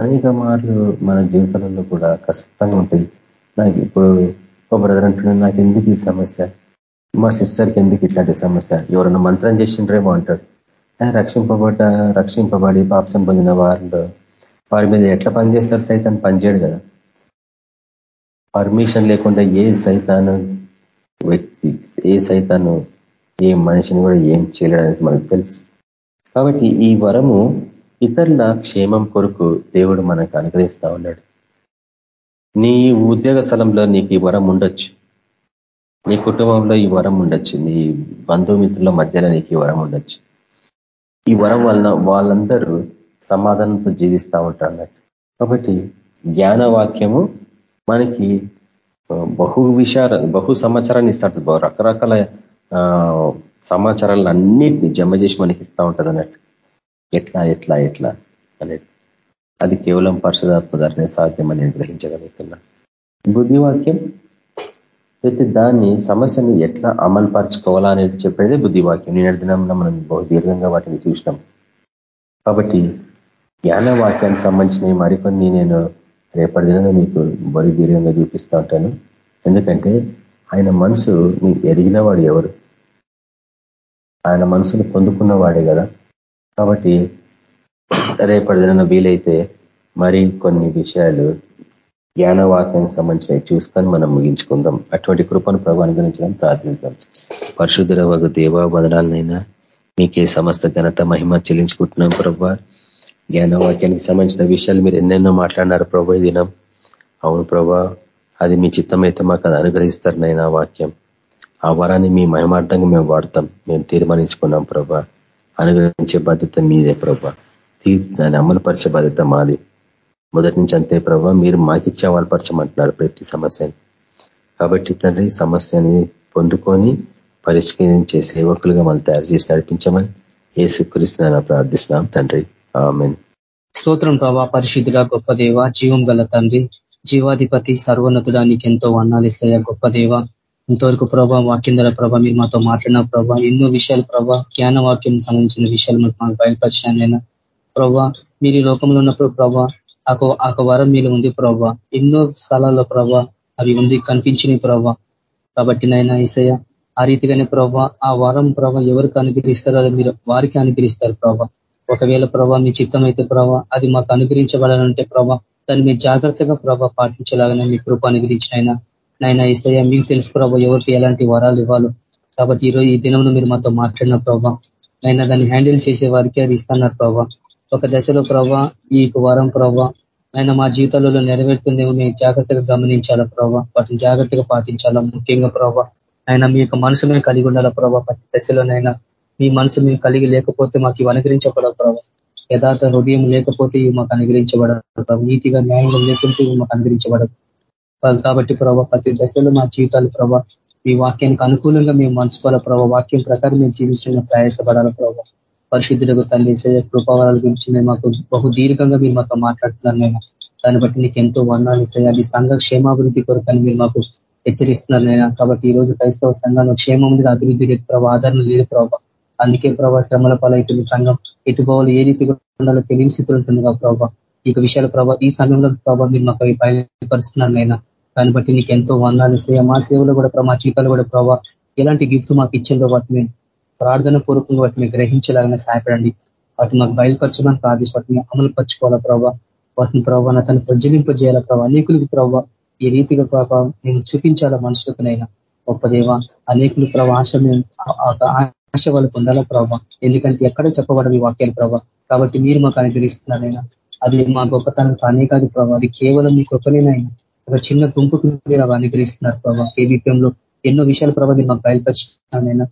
[SPEAKER 2] అనేక మార్లు మన జీవితంలో కూడా కష్టంగా ఉంటాయి. నాకు ఇప్పుడు ఒక బ్రదర్ అంటున్నాడు నాకు ఎందుకు ఈ సమస్య? మా సిస్టర్కి ఎందుకు ఇట్లాంటి సమస్య? ఎవరన్నా మంత్రం చేసిండ్రేమో అంటాడు. రక్షింపబడ్డ రక్షింపబడి పాపసం పొందిన వారిలో వారి మీద ఎట్లా పనిచేస్తారు సైతాన్ని పనిచేయడు కదా. పర్మిషన్ లేకుండా ఏ సైతాను వ్యక్తి ఏ సైతాను ఏ మనిషిని కూడా ఏం చేయడానికి మనకు తెలుసు. కాబట్టి ఈ వరము ఇతరుల క్షేమం కొరకు దేవుడు మనకు అనుగ్రహిస్తా ఉన్నాడు. నీ ఉద్యోగ స్థలంలో నీకు ఈ వరం ఉండొచ్చు. నీ కుటుంబంలో ఈ వరం ఉండొచ్చు. నీ బంధుమిత్రుల మధ్యలో నీకు ఈ వరం ఉండొచ్చు. ఈ వరం వలన వాళ్ళందరూ సమాధానంతో జీవిస్తూ ఉంటారు అన్నట్టు. కాబట్టి జ్ఞానవాక్యము మనకి బహు విషయాలు బహు సమాచారాన్ని ఇస్తాడు. రకరకాల సమాచారాలను అన్నిటిని జమ చేసి మనకి ఇస్తూ ఉంటుంది అన్నట్టు. ఎట్లా ఎట్లా ఎట్లా అనేది. అది కేవలం పరిశుధాత్మ ధరనే సాధ్యమని గ్రహించగలుగుతున్నా. బుద్ధివాక్యం. ప్రతి దాన్ని సమస్యని ఎట్లా అమలు పరచుకోవాలా అనేది చెప్పేదే బుద్ధివాక్యం. నేను దినంలో మనం బహు దీర్ఘంగా వాటిని చూసినాం. కాబట్టి జ్ఞాన వాక్యానికి సంబంధించిన మరికొన్ని నేను రేపటి దిన మీకు బరి దీర్ఘంగా చూపిస్తూ ఉంటాను. ఎందుకంటే ఆయన మనసు ఎదిగిన వాడు ఎవరు? ఆయన మనసును పొందుకున్నవాడే కదా. కాబట్టి రేపటి వీలైతే మరి కొన్ని విషయాలు జ్ఞానవాక్యానికి సంబంధించినవి చూసుకొని మనం ముగించుకుందాం. అటువంటి కృపను ప్రభు అనుగ్రహించడం ప్రార్థిస్తాం. పరశుధర వగు దేవా వదనాలనైనా మీకే సమస్త ఘనత మహిమ చెల్లించుకుంటున్నాం ప్రభా. జ్ఞానవాక్యానికి సంబంధించిన విషయాలు మీరు ఎన్నెన్నో మాట్లాడినారు ప్రభా దినం. అవును ప్రభా అది మీ చిత్తమైతే మాకు అది అనుగ్రహిస్తారు నైనా వాక్యం. ఆ వరాన్ని మీ మహిమార్థంగా మేము వాడతాం. మేము తీర్మానించుకున్నాం ప్రభా. అనుగ్రహించే బాధ్యత మీదే ప్రభా. దాన్ని అమలుపరిచే బాధ్యత మాది. మొదటి నుంచి అంతే ప్రభా. మీరు మాకిచ్చే వాళ్ళు పరచమంటున్నారు ప్రతి సమస్యని. కాబట్టి తండ్రి సమస్యని పొందుకొని పరిష్కరించే సేవకులుగా మనం తయారు చేసి నడిపించమని ఏసుక్రీస్తున్నా ప్రార్థిస్తున్నాం తండ్రి. ఆమెన్.
[SPEAKER 1] స్తోత్రం ప్రభా. పరిశుద్ధుడ గొప్ప దేవ జీవం గల తండ్రి జీవాధిపతి సర్వోన్నతుడానికి ఎంతో వర్ణాలు ఇస్తాయా గొప్ప దేవ? ఇంతవరకు ప్రభా వాక్యం ద్వారా ప్రభా మీరు మాతో మాట్లాడిన ప్రభా ఎన్నో విషయాలు ప్రభా జ్ఞాన వాక్యం సంబంధించిన విషయాలు మాకు బయలుపరిచిన నేను ప్రభా మీరు ఈ లోకంలో ఉన్నప్పుడు ప్రభా ఒక వరం మీలో ఉంది ప్రభా. ఎన్నో స్థలాల్లో ప్రభా అవి ఉంది కనిపించినాయి ప్రభా. కాబట్టి నైనా ఈసయ ఆ రీతిగానే ప్రభా ఆ వరం ప్రభా ఎవరికి అనుగ్రహిస్తారో అది మీరు వారికి అనుగ్రహిస్తారు ప్రభా. ఒకవేళ ప్రభా మీ చిత్తం అయితే ప్రభా అది మాకు అనుగ్రహించబడాలంటే ప్రభా దాన్ని మీరు జాగ్రత్తగా ప్రభావ పాటించేలాగానే మీ కృప అనుగ్రహించిన నైనా ఇస్తాయా మీకు తెలుసు ప్రభా ఎవరికి ఎలాంటి వరాలు ఇవ్వాలో. కాబట్టి ఈరోజు ఈ దినంలో మీరు మాతో మాట్లాడిన ప్రభా. నైనా దాన్ని హ్యాండిల్ చేసే వారికి అది ఇస్తున్నారు ప్రభా. ఒక దశలో ప్రభావ ఈ వారం ప్రభా ఆయన మా జీవితాలలో నెరవేరుతుందేమో మేము జాగ్రత్తగా గమనించాలా ప్రభావ వాటిని జాగ్రత్తగా పాటించాలా ముఖ్యంగా ప్రభావ ఆయన మీ యొక్క మనసు మేము కలిగి ఉండాలా ప్రభావ ప్రతి దశలోనైనా మీ మనసు మేము కలిగి లేకపోతే మాకు ఇవి అనుగ్రహించకూడదు ప్రభావ యథార్థ హృదయం లేకపోతే ఇవి మాకు అనుగ్రహించబడదు నీతిగా న్యాయంగా లేకుంటే ఇవి మాకు అనుగ్రహించబడదు కాబట్టి ప్రభావ ప్రతి దశలో మా జీవితాలు ప్రభావ మీ వాక్యానికి అనుకూలంగా మేము మనసుకోవాల ప్రభావ వాక్యం ప్రకారం మేము జీవించడం ప్రయాసపడాల ప్రభావ పరిశుద్ధులకు తండ్రి కృపావరాల గురించి మేము మాకు బహు దీర్ఘంగా మీరు మాతో మాట్లాడుతున్నారు నేను దాన్ని బట్టి నీకు ఎంతో వర్ణాలు ఇస్తాయి అది సంఘ క్షేమాభివృద్ధి కొరకని మీరు మాకు హెచ్చరిస్తున్నారు నేను కాబట్టి ఈ రోజు క్రైస్తవ సంఘంలో క్షేమం అభివృద్ధి లేదు ప్రభావ ఆదరణ లేదు ప్రభావ అందుకే ప్రభావ శ్రమల పాలవుతుంది సంఘం ఎటుపోవాలి ఏ రీతి ఉండాలో తెలియని స్థితిలో ఉంటుంది ప్రభావ ఈ విషయాల ప్రభావ ఈ సమయంలో ప్రభావ మీరు మాకు బయలుపరుస్తున్నారు నైనా దాన్ని బట్టి నీకు ఎంతో వందాలు ఇస్తాయి. మా సేవలో కూడా మా జీవితాలు కూడా ప్రభావ ఎలాంటి గిఫ్ట్ మాకు ఇచ్చిందో వాటిని ప్రార్థన పూర్వకంగా వాటిని గ్రహించలాగానే సహాయపడండి. వాటిని మాకు బయలుపరచమని ప్రార్థించి వాటిని అమలు పరచుకోవాలా ప్రభావ వాటిని ప్రభావ తను ప్రజ్వలింపజేయాలా ప్రభావ అనేకులకి ప్రభావ ఈ రీతిగా ప్రభావ మేము చూపించాలా మనుషులకునైనా గొప్ప దేవ అనేకులు ప్రభావ ఆశ మేము ఆశ వాళ్ళు పొందాలా ప్రభావ ఎందుకంటే ఎక్కడ చెప్పబడదు ఈ వాక్యాలు ప్రభావ కాబట్టి మీరు మాకు అనుగ్రహిస్తున్నారైనా. అది మా గొప్పతనం కానే కాదు ప్రభావ అది కేవలం మీ కృపనేనైనా. ఒక చిన్న గుంపుకు మీరు అవి అనుగ్రహిస్తున్నారు ప్రభావ కేవీపీఎంలో ఎన్నో విషయాలు ప్రభావ మీరు మాకు బయలుపరిచినైనా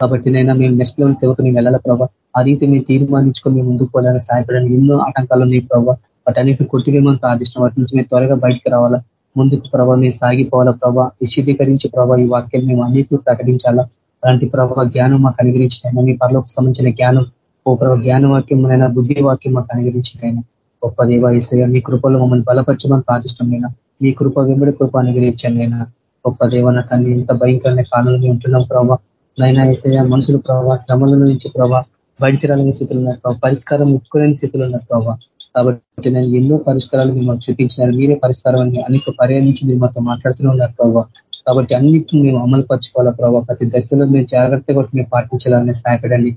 [SPEAKER 1] కాబట్టి నైనా మేము నెక్స్ట్ లెవెల్ సేవకు మేము వెళ్ళాల ప్రభావ ఆ రీతి మేము తీర్మానించుకొని మేము ముందుకు పోవాలని సహాయపడడానికి ఎన్నో ఆటంకాలు ఉన్నాయి ప్రభావ వాటన్నిటిని కొట్టివేమని ప్రార్థిష్టం వాటి నుంచి మేము త్వరగా బయటకు రావాలా. ముందుకు ప్రభావ మేము సాగిపోవాలా ప్రభావ విశదీకరించి ప్రభావ ఈ వాక్యం మేము అన్నిటికీ ప్రకటించాలా. అలాంటి ప్రభావ జ్ఞానం మాకు అనుగ్రహించినైనా మీ పరలోకి సంబంధించిన జ్ఞానం ఓ ప్రభావ జ్ఞాన వాక్యం బుద్ధి వాక్యం మాకు అనుగ్రహించినైనా గొప్ప దేవ ఇసయ మీ కృపలో మమ్మల్ని బలపరచమని ప్రార్థిష్టమైనా మీ కృప వెంబడి కృప అనుగ్రహించండి అయినా గొప్ప దేవన తల్లి ఇంత భయంకరమైన కాలంలో ఉంటున్నాం ప్రభావ నైనా ఏసయ్య మనుషులు ప్రభావ శ్రమల నుంచి ప్రభావ బయటికి రాలని స్థితిలో ఉన్నారు ప్రభావ పరిష్కారం ముట్టుకోలేని స్థితిలో ఉన్నారు ప్రభావ కాబట్టి నేను ఎన్నో పరిష్కారాలు మిమ్మల్ని చూపించినారు మీరే పరిష్కారం అని అనేక పర్యాల నుంచి మీరు మాతో మాట్లాడుతూనే ఉన్నారు ప్రభావ కాబట్టి అన్నిటిని మేము అమలు పరచుకోవాలా ప్రభావ ప్రతి దశలో మేము జాగ్రత్తగా మేము పాటించాలని సహాయపడండి.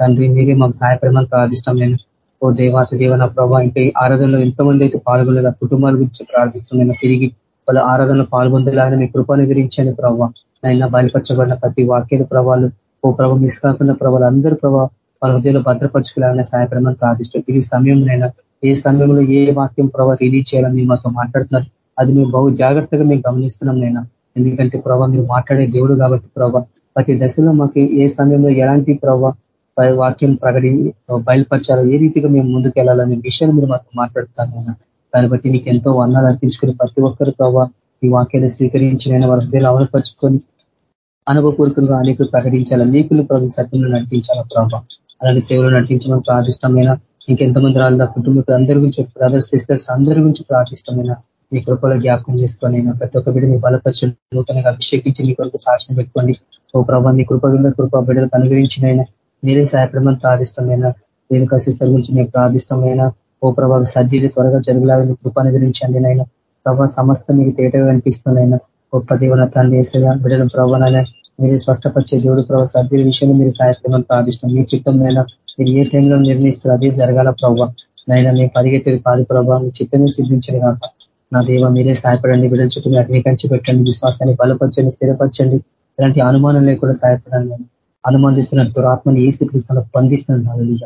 [SPEAKER 1] తండ్రి మీరే మాకు సహాయపడమని ప్రార్థిష్టం నేను ఓ దేవాత దేవన ప్రభావ ఇంకా ఆరాధనలో ఎంతమంది అయితే పాల్గొనలేదు? కుటుంబాల గురించి ప్రార్థిస్తున్నాను తిరిగి వాళ్ళ ఆరాధనలో పాల్గొందేలాగానే మీ కృపను గురించండి ప్రభావ అయినా బయలుపరచబడిన ప్రతి వాక్యాల ప్రభావాలు ఓ ప్రభావ మిస్ కాకుండా ప్రభావాలు అందరూ ప్రభావ వాళ్ళ హృదయంలో భద్రపరచుకోవాలని సహాయపడమని ప్రార్థిస్తాం. ఇది సమయంలోనైనా ఏ సమయంలో ఏ వాక్యం ప్రభావ రిలీజ్ చేయాలని మాతో మాట్లాడుతున్నారు. అది మేము బహు జాగ్రత్తగా మేము గమనిస్తున్నాం నైనా. ఎందుకంటే ప్రభావ మీరు మాట్లాడే దేవుడు కాబట్టి ప్రభావ ప్రతి దశలో మాకు ఏ సమయంలో ఎలాంటి ప్రభావ వాక్యం ప్రకటి బయలుపరచాలో ఏ రీతిగా మేము ముందుకు వెళ్ళాలనే విషయాన్ని మీరు మాకు మాట్లాడుతాను దాన్ని బట్టి నీకు ఎంతో వర్ణాలు అర్పించుకుని ప్రతి ఒక్కరు ప్రభావ ఈ వాక్యాన్ని స్వీకరించిన వారి హృదయాలు అమలుపరుచుకొని అనుభవపూర్వకంగా అనేక ప్రకటించాలా నీకులు ప్రభు సత్యంలో నడిపించాలా ప్రభావ అలాంటి సేవలు నటించడం ప్రాదిష్టమైన ఇంకెంతమంది రాళ్ళ కుటుంబ అందరి గురించి బ్రదర్స్ సిస్టర్స్ అందరి గురించి ప్రాదిష్టమైన మీ కృపలో జ్ఞాపకం చేసుకొని ప్రతి ఒక్క బిడ్డ మీ బలపరచు నూతనంగా అభిషేకించి మీ కొరకు సాక్షణ పెట్టుకోండి. ఓ ప్రభావ మీ కృప కృప బిడ్డలకు అనుగ్రహించినైనా మీరే సహాయపడమని ప్రార్థిష్టమైన నేను కసిస్తారు గురించి మేము ప్రార్థిష్టమైన ఓ ప్రభావ సర్జరీ త్వరగా జరుగులాగా మీ కృప అనుగ్రహించండి నైనా ప్రభావ సమస్త మీకు తేటగా కనిపిస్తుందైనా గొప్ప దీవన తండ్రి వేస్తున్నా బిడ్డల ప్రభావనైనా మీరు స్పష్టపరిచే దేవుడు ప్రభావ సర్జరీ విషయంలో మీరు సహాయపడమని ప్రార్థిష్టం. మీ చిత్తంలో మీరు ఏ టైంలో నిర్ణయిస్తారు అదే జరగాల ప్రభావ నైనా మేము పరిగెత్తేది కాదు ప్రభావ మీ చిత్తమే సిద్ధించండి కాక నా దేవ మీరే సహాయపడండి బిడ్డల చుట్టూ మీరు అగ్ని కంచి పెట్టండి విశ్వాసాన్ని బలపరచండి స్థిరపరచండి. ఇలాంటి అనుమానం లేకుండా సహాయపడండి. అనుమానిస్తున్న దురాత్మని ఏ స్థితిలో బంధిస్తున్నాను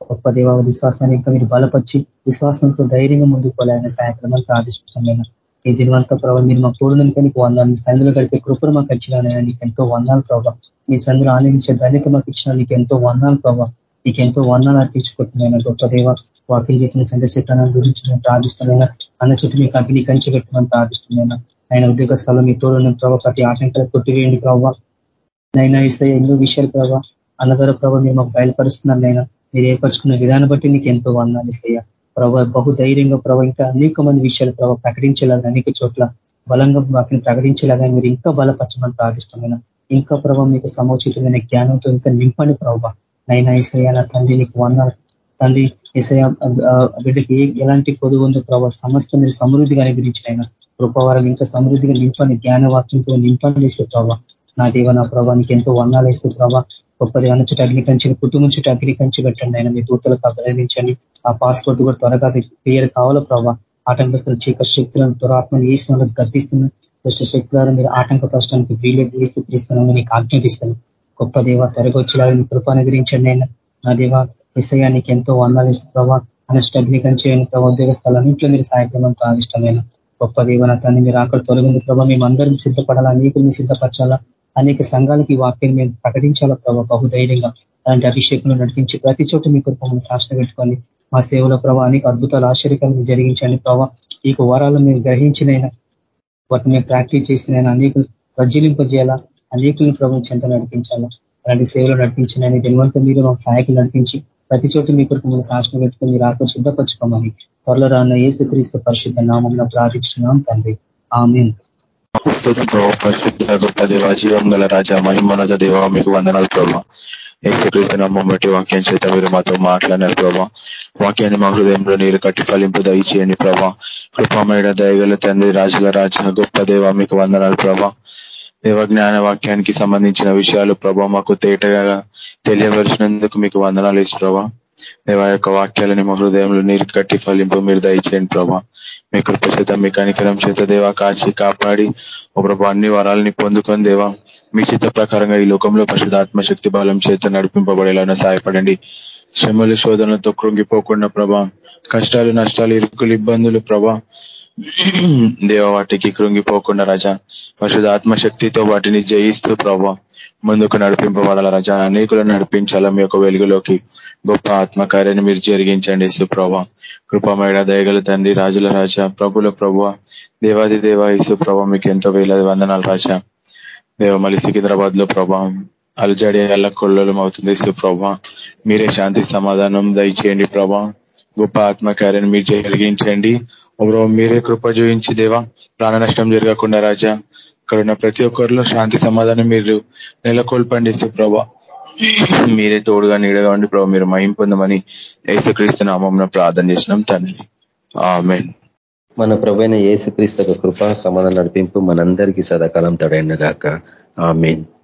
[SPEAKER 1] గొప్ప దేవ విశ్వాసాన్ని ఇంకా మీరు బలపరిచి విశ్వాసంతో ధైర్యంగా ముందుకు పోలేని సహాయపడమని ప్రార్థిస్తున్నాను ఈ దినవంత ప్రభావ మీరు మాకు తోడునందుకే నీకు వందాలు మీ సందులో గడిపే కృపను మాకు ఇచ్చినా నీకు ఎంతో వందాలు ప్రభావ మీ సందులో ఆనందించే ధన్యత మాకు ఇచ్చిన నీకు ఎంతో వందాలు ప్రభావ నీకు ఎంతో వర్ణాలు అర్పించుకుంటున్నాయి గొప్ప దేవ వాకింగ్ చెప్పిన చంద్రశేఖరాన్ని గురించి నేను ప్రార్థిస్తున్నాయినా అన్న చుట్టూ మీ కంపెనీ కంచి పెట్టమని ప్రార్థిస్తున్నాయినా ఆయన ఉద్యోగ స్థలం మీ తోడు ప్రభావ ప్రతి ఆటంకాలు కొట్టివేయండి ప్రభావ నైనా ఇస్తే ఎన్నో విషయాలు ప్రభావ అన్నగారు ప్రభావ మీరు మాకు బయలుపరుస్తున్నారు నైనా. మీరు ఏర్పరచుకున్న విధానం బట్టి నీకు ఎంతో వందాలు ఇస్తాయా ప్రభావ బహు ధైర్యంగా ప్రభావ ఇంకా అనేక మంది విషయాలు ప్రభావ ప్రకటించేలాగా అనేక చోట్ల బలంగా వాటిని ప్రకటించేలాగా మీరు ఇంకా బలపరచమని ప్రార్థిష్టమైన ఇంకా ప్రభావ మీకు సముచితమైన జ్ఞానంతో ఇంకా నింపండి ప్రభావ నైనా ఇస్తాయా నా తండ్రి నీకు వందాలు తండ్రి ఇసయ బిడ్డకి ఎలాంటి పొదుగు ఉందో ప్రభావ సమస్త మీరు సమృద్ధిగా అనుగ్రహించిన కృపవారం ఇంకా సమృద్ధిగా నింపండి జ్ఞానవాక్యంతో నింపండి వేసే ప్రభావ నా దేవ నా ప్రభానికి ఎంతో వర్ణాలు వేసే ప్రభావ గొప్పది అన్న అగ్ని కంచి కుటుంబం చుట్టూ అగ్ని కంచి పెట్టండి ఆయన. మీ దూతలకు అభినందించండి ఆ పాస్పోర్ట్ కూడా త్వరగా క్లియర్ కావాలో ప్రభావ ఆటంకస్తులు చీక శక్తులను త్వరాత్మను వేసిన వాళ్ళకి గర్తిస్తున్న దుష్ట శక్తులను మీరు ఆటంక ప్రశ్నానికి వీలు వేసి క్రీస్తున్నాము నీకు ఆజ్ఞాపిస్తాను గొప్ప దేవ త్వరగా వచ్చేలాగా కృప అనుగ్రహించండి ఆయన. నా దేవ ఇసయానికి ఎంతో వందాలు ఇస్తు ప్రభావ అనష్ట అగ్ని ప్రభావ ఉద్యోగ స్థలాన్నింట్లో మీరు సాయక్రమం ప్రావిష్టమైన గొప్ప దేవ మీరు అక్కడ తొలగింది ప్రభావ మేము అందరినీ సిద్ధపడాలా అనేకుల్ని సిద్ధపరచాలా అనేక సంఘాలకి వాక్యం మేము ప్రకటించాలా ప్రభావ బహుధైర్యంగా అలాంటి అభిషేకంలో నడిపించి ప్రతి చోట మీ కృపను శాసన పెట్టుకొని మా సేవల ప్రభావ అనేక అద్భుతాలు ఆశ్చర్యకరంగా జరిగించండి ప్రభావ ఈ వారాలు మేము గ్రహించినైనా వాటిని మేము ప్రాక్టీస్ చేసిన అనేక ప్రజ్వలింపజేయాలా అనేకులను ప్రభావం చెంత నడిపించాలా అలాంటి సేవలు నడిపించిన దినవంతం మీరు మాకు సహాయకులు నడిపించి ప్రతి చోట మీ కొరకు మేము సాక్షణ పెట్టుకుని మీరు ఆకు శుద్ధపరచుకోమని త్వరలో రాన్న ఏ క్రీస్తు పరిశుద్ధ నామం ప్రార్థిస్తున్నాం తండ్రి. ఆమె
[SPEAKER 3] పరిశుద్ధ గొప్ప దేవ జీవం గల రాజా దేవ మీకు వందనాలు ప్రభావ ఏసుక్రీస్తు నమ్మం బట్టి వాక్యం చేత మీరు మాతో మాట్లాడినారు ప్రభా. వాక్యాన్ని మా హృదయంలో నీరు కట్టి ఫలింపు దయచేయండి ప్రభా. కృపమైన దయగల తండ్రి రాజుల రాజ గొప్ప దేవ మీకు వందనాలు ప్రభా. దేవ జ్ఞాన వాక్యానికి సంబంధించిన విషయాలు ప్రభా మాకు తేటగా తెలియవలసినందుకు మీకు వందనాలు ఇసు ప్రభా. దేవా యొక్క వాక్యాలని మా హృదయంలో నీరు కట్టి ఫలింపు మీరు దయచేయండి ప్రభా. మీ కృప చేత మీ కనికరం చేత దేవా కాచి కాపాడి ఓ ప్రభా అన్ని వరాలని పొందుకొని దేవా మీ చిత్త ప్రకారంగా ఈ లోకంలో ఆత్మశక్తి బలం చేత నడిపింపబడేలా సహాయపడండి. శ్రమలు శోధనలతో కృంగిపోకుండా ప్రభా కష్టాలు నష్టాలు ఇరుకులు ఇబ్బందులు ప్రభా దేవ వాటికి కృంగిపోకుండా రాజా పరిశుద్ధ ఆత్మశక్తితో వాటిని జయిస్తూ ప్రభా ముందుకు నడిపింపబడాల రాజా. అనేకులను నడిపించాల మీ యొక్క వెలుగులోకి. గొప్ప ఆత్మకార్యాన్ని మీరు జరిగించండి సుప్రభ కృపమేడ దయగల తండ్రి రాజుల రాజా ప్రభుల ప్రభు. దేవాది దేవ ప్రభ మీకు ఎంతో వేలాది వందనాలు రాజా. దేవ మళ్ళీ సికింద్రాబాద్లో ప్రభావం అలజడి అల్ల కొల్లలం అవుతుంది సుప్రభ మీరే శాంతి సమాధానం దయచేయండి ప్రభా. గొప్ప ఆత్మకార్యాన్ని మీరు జరిగించండి. మీరే కృప చూపించి దేవా ప్రాణ నష్టం జరగకుండా రాజా ఇక్కడ ఉన్న ప్రతి ఒక్కరిలో శాంతి సమాధానం మీరు నెలకొల్పండి ప్రభా. మీరే తోడుగా నీడగా ఉండి ప్రభావ మీరు మహిం పొందమని యేసుక్రీస్తు నామం ప్రార్థన చేసినాం తండ్రి. ఆమెన్.
[SPEAKER 2] మన ప్రభైన యేసుక్రీస్తు కృప సమాధానం నడిపింపు మనందరికీ సదాకాలం తడైన గాక ఆమెన్.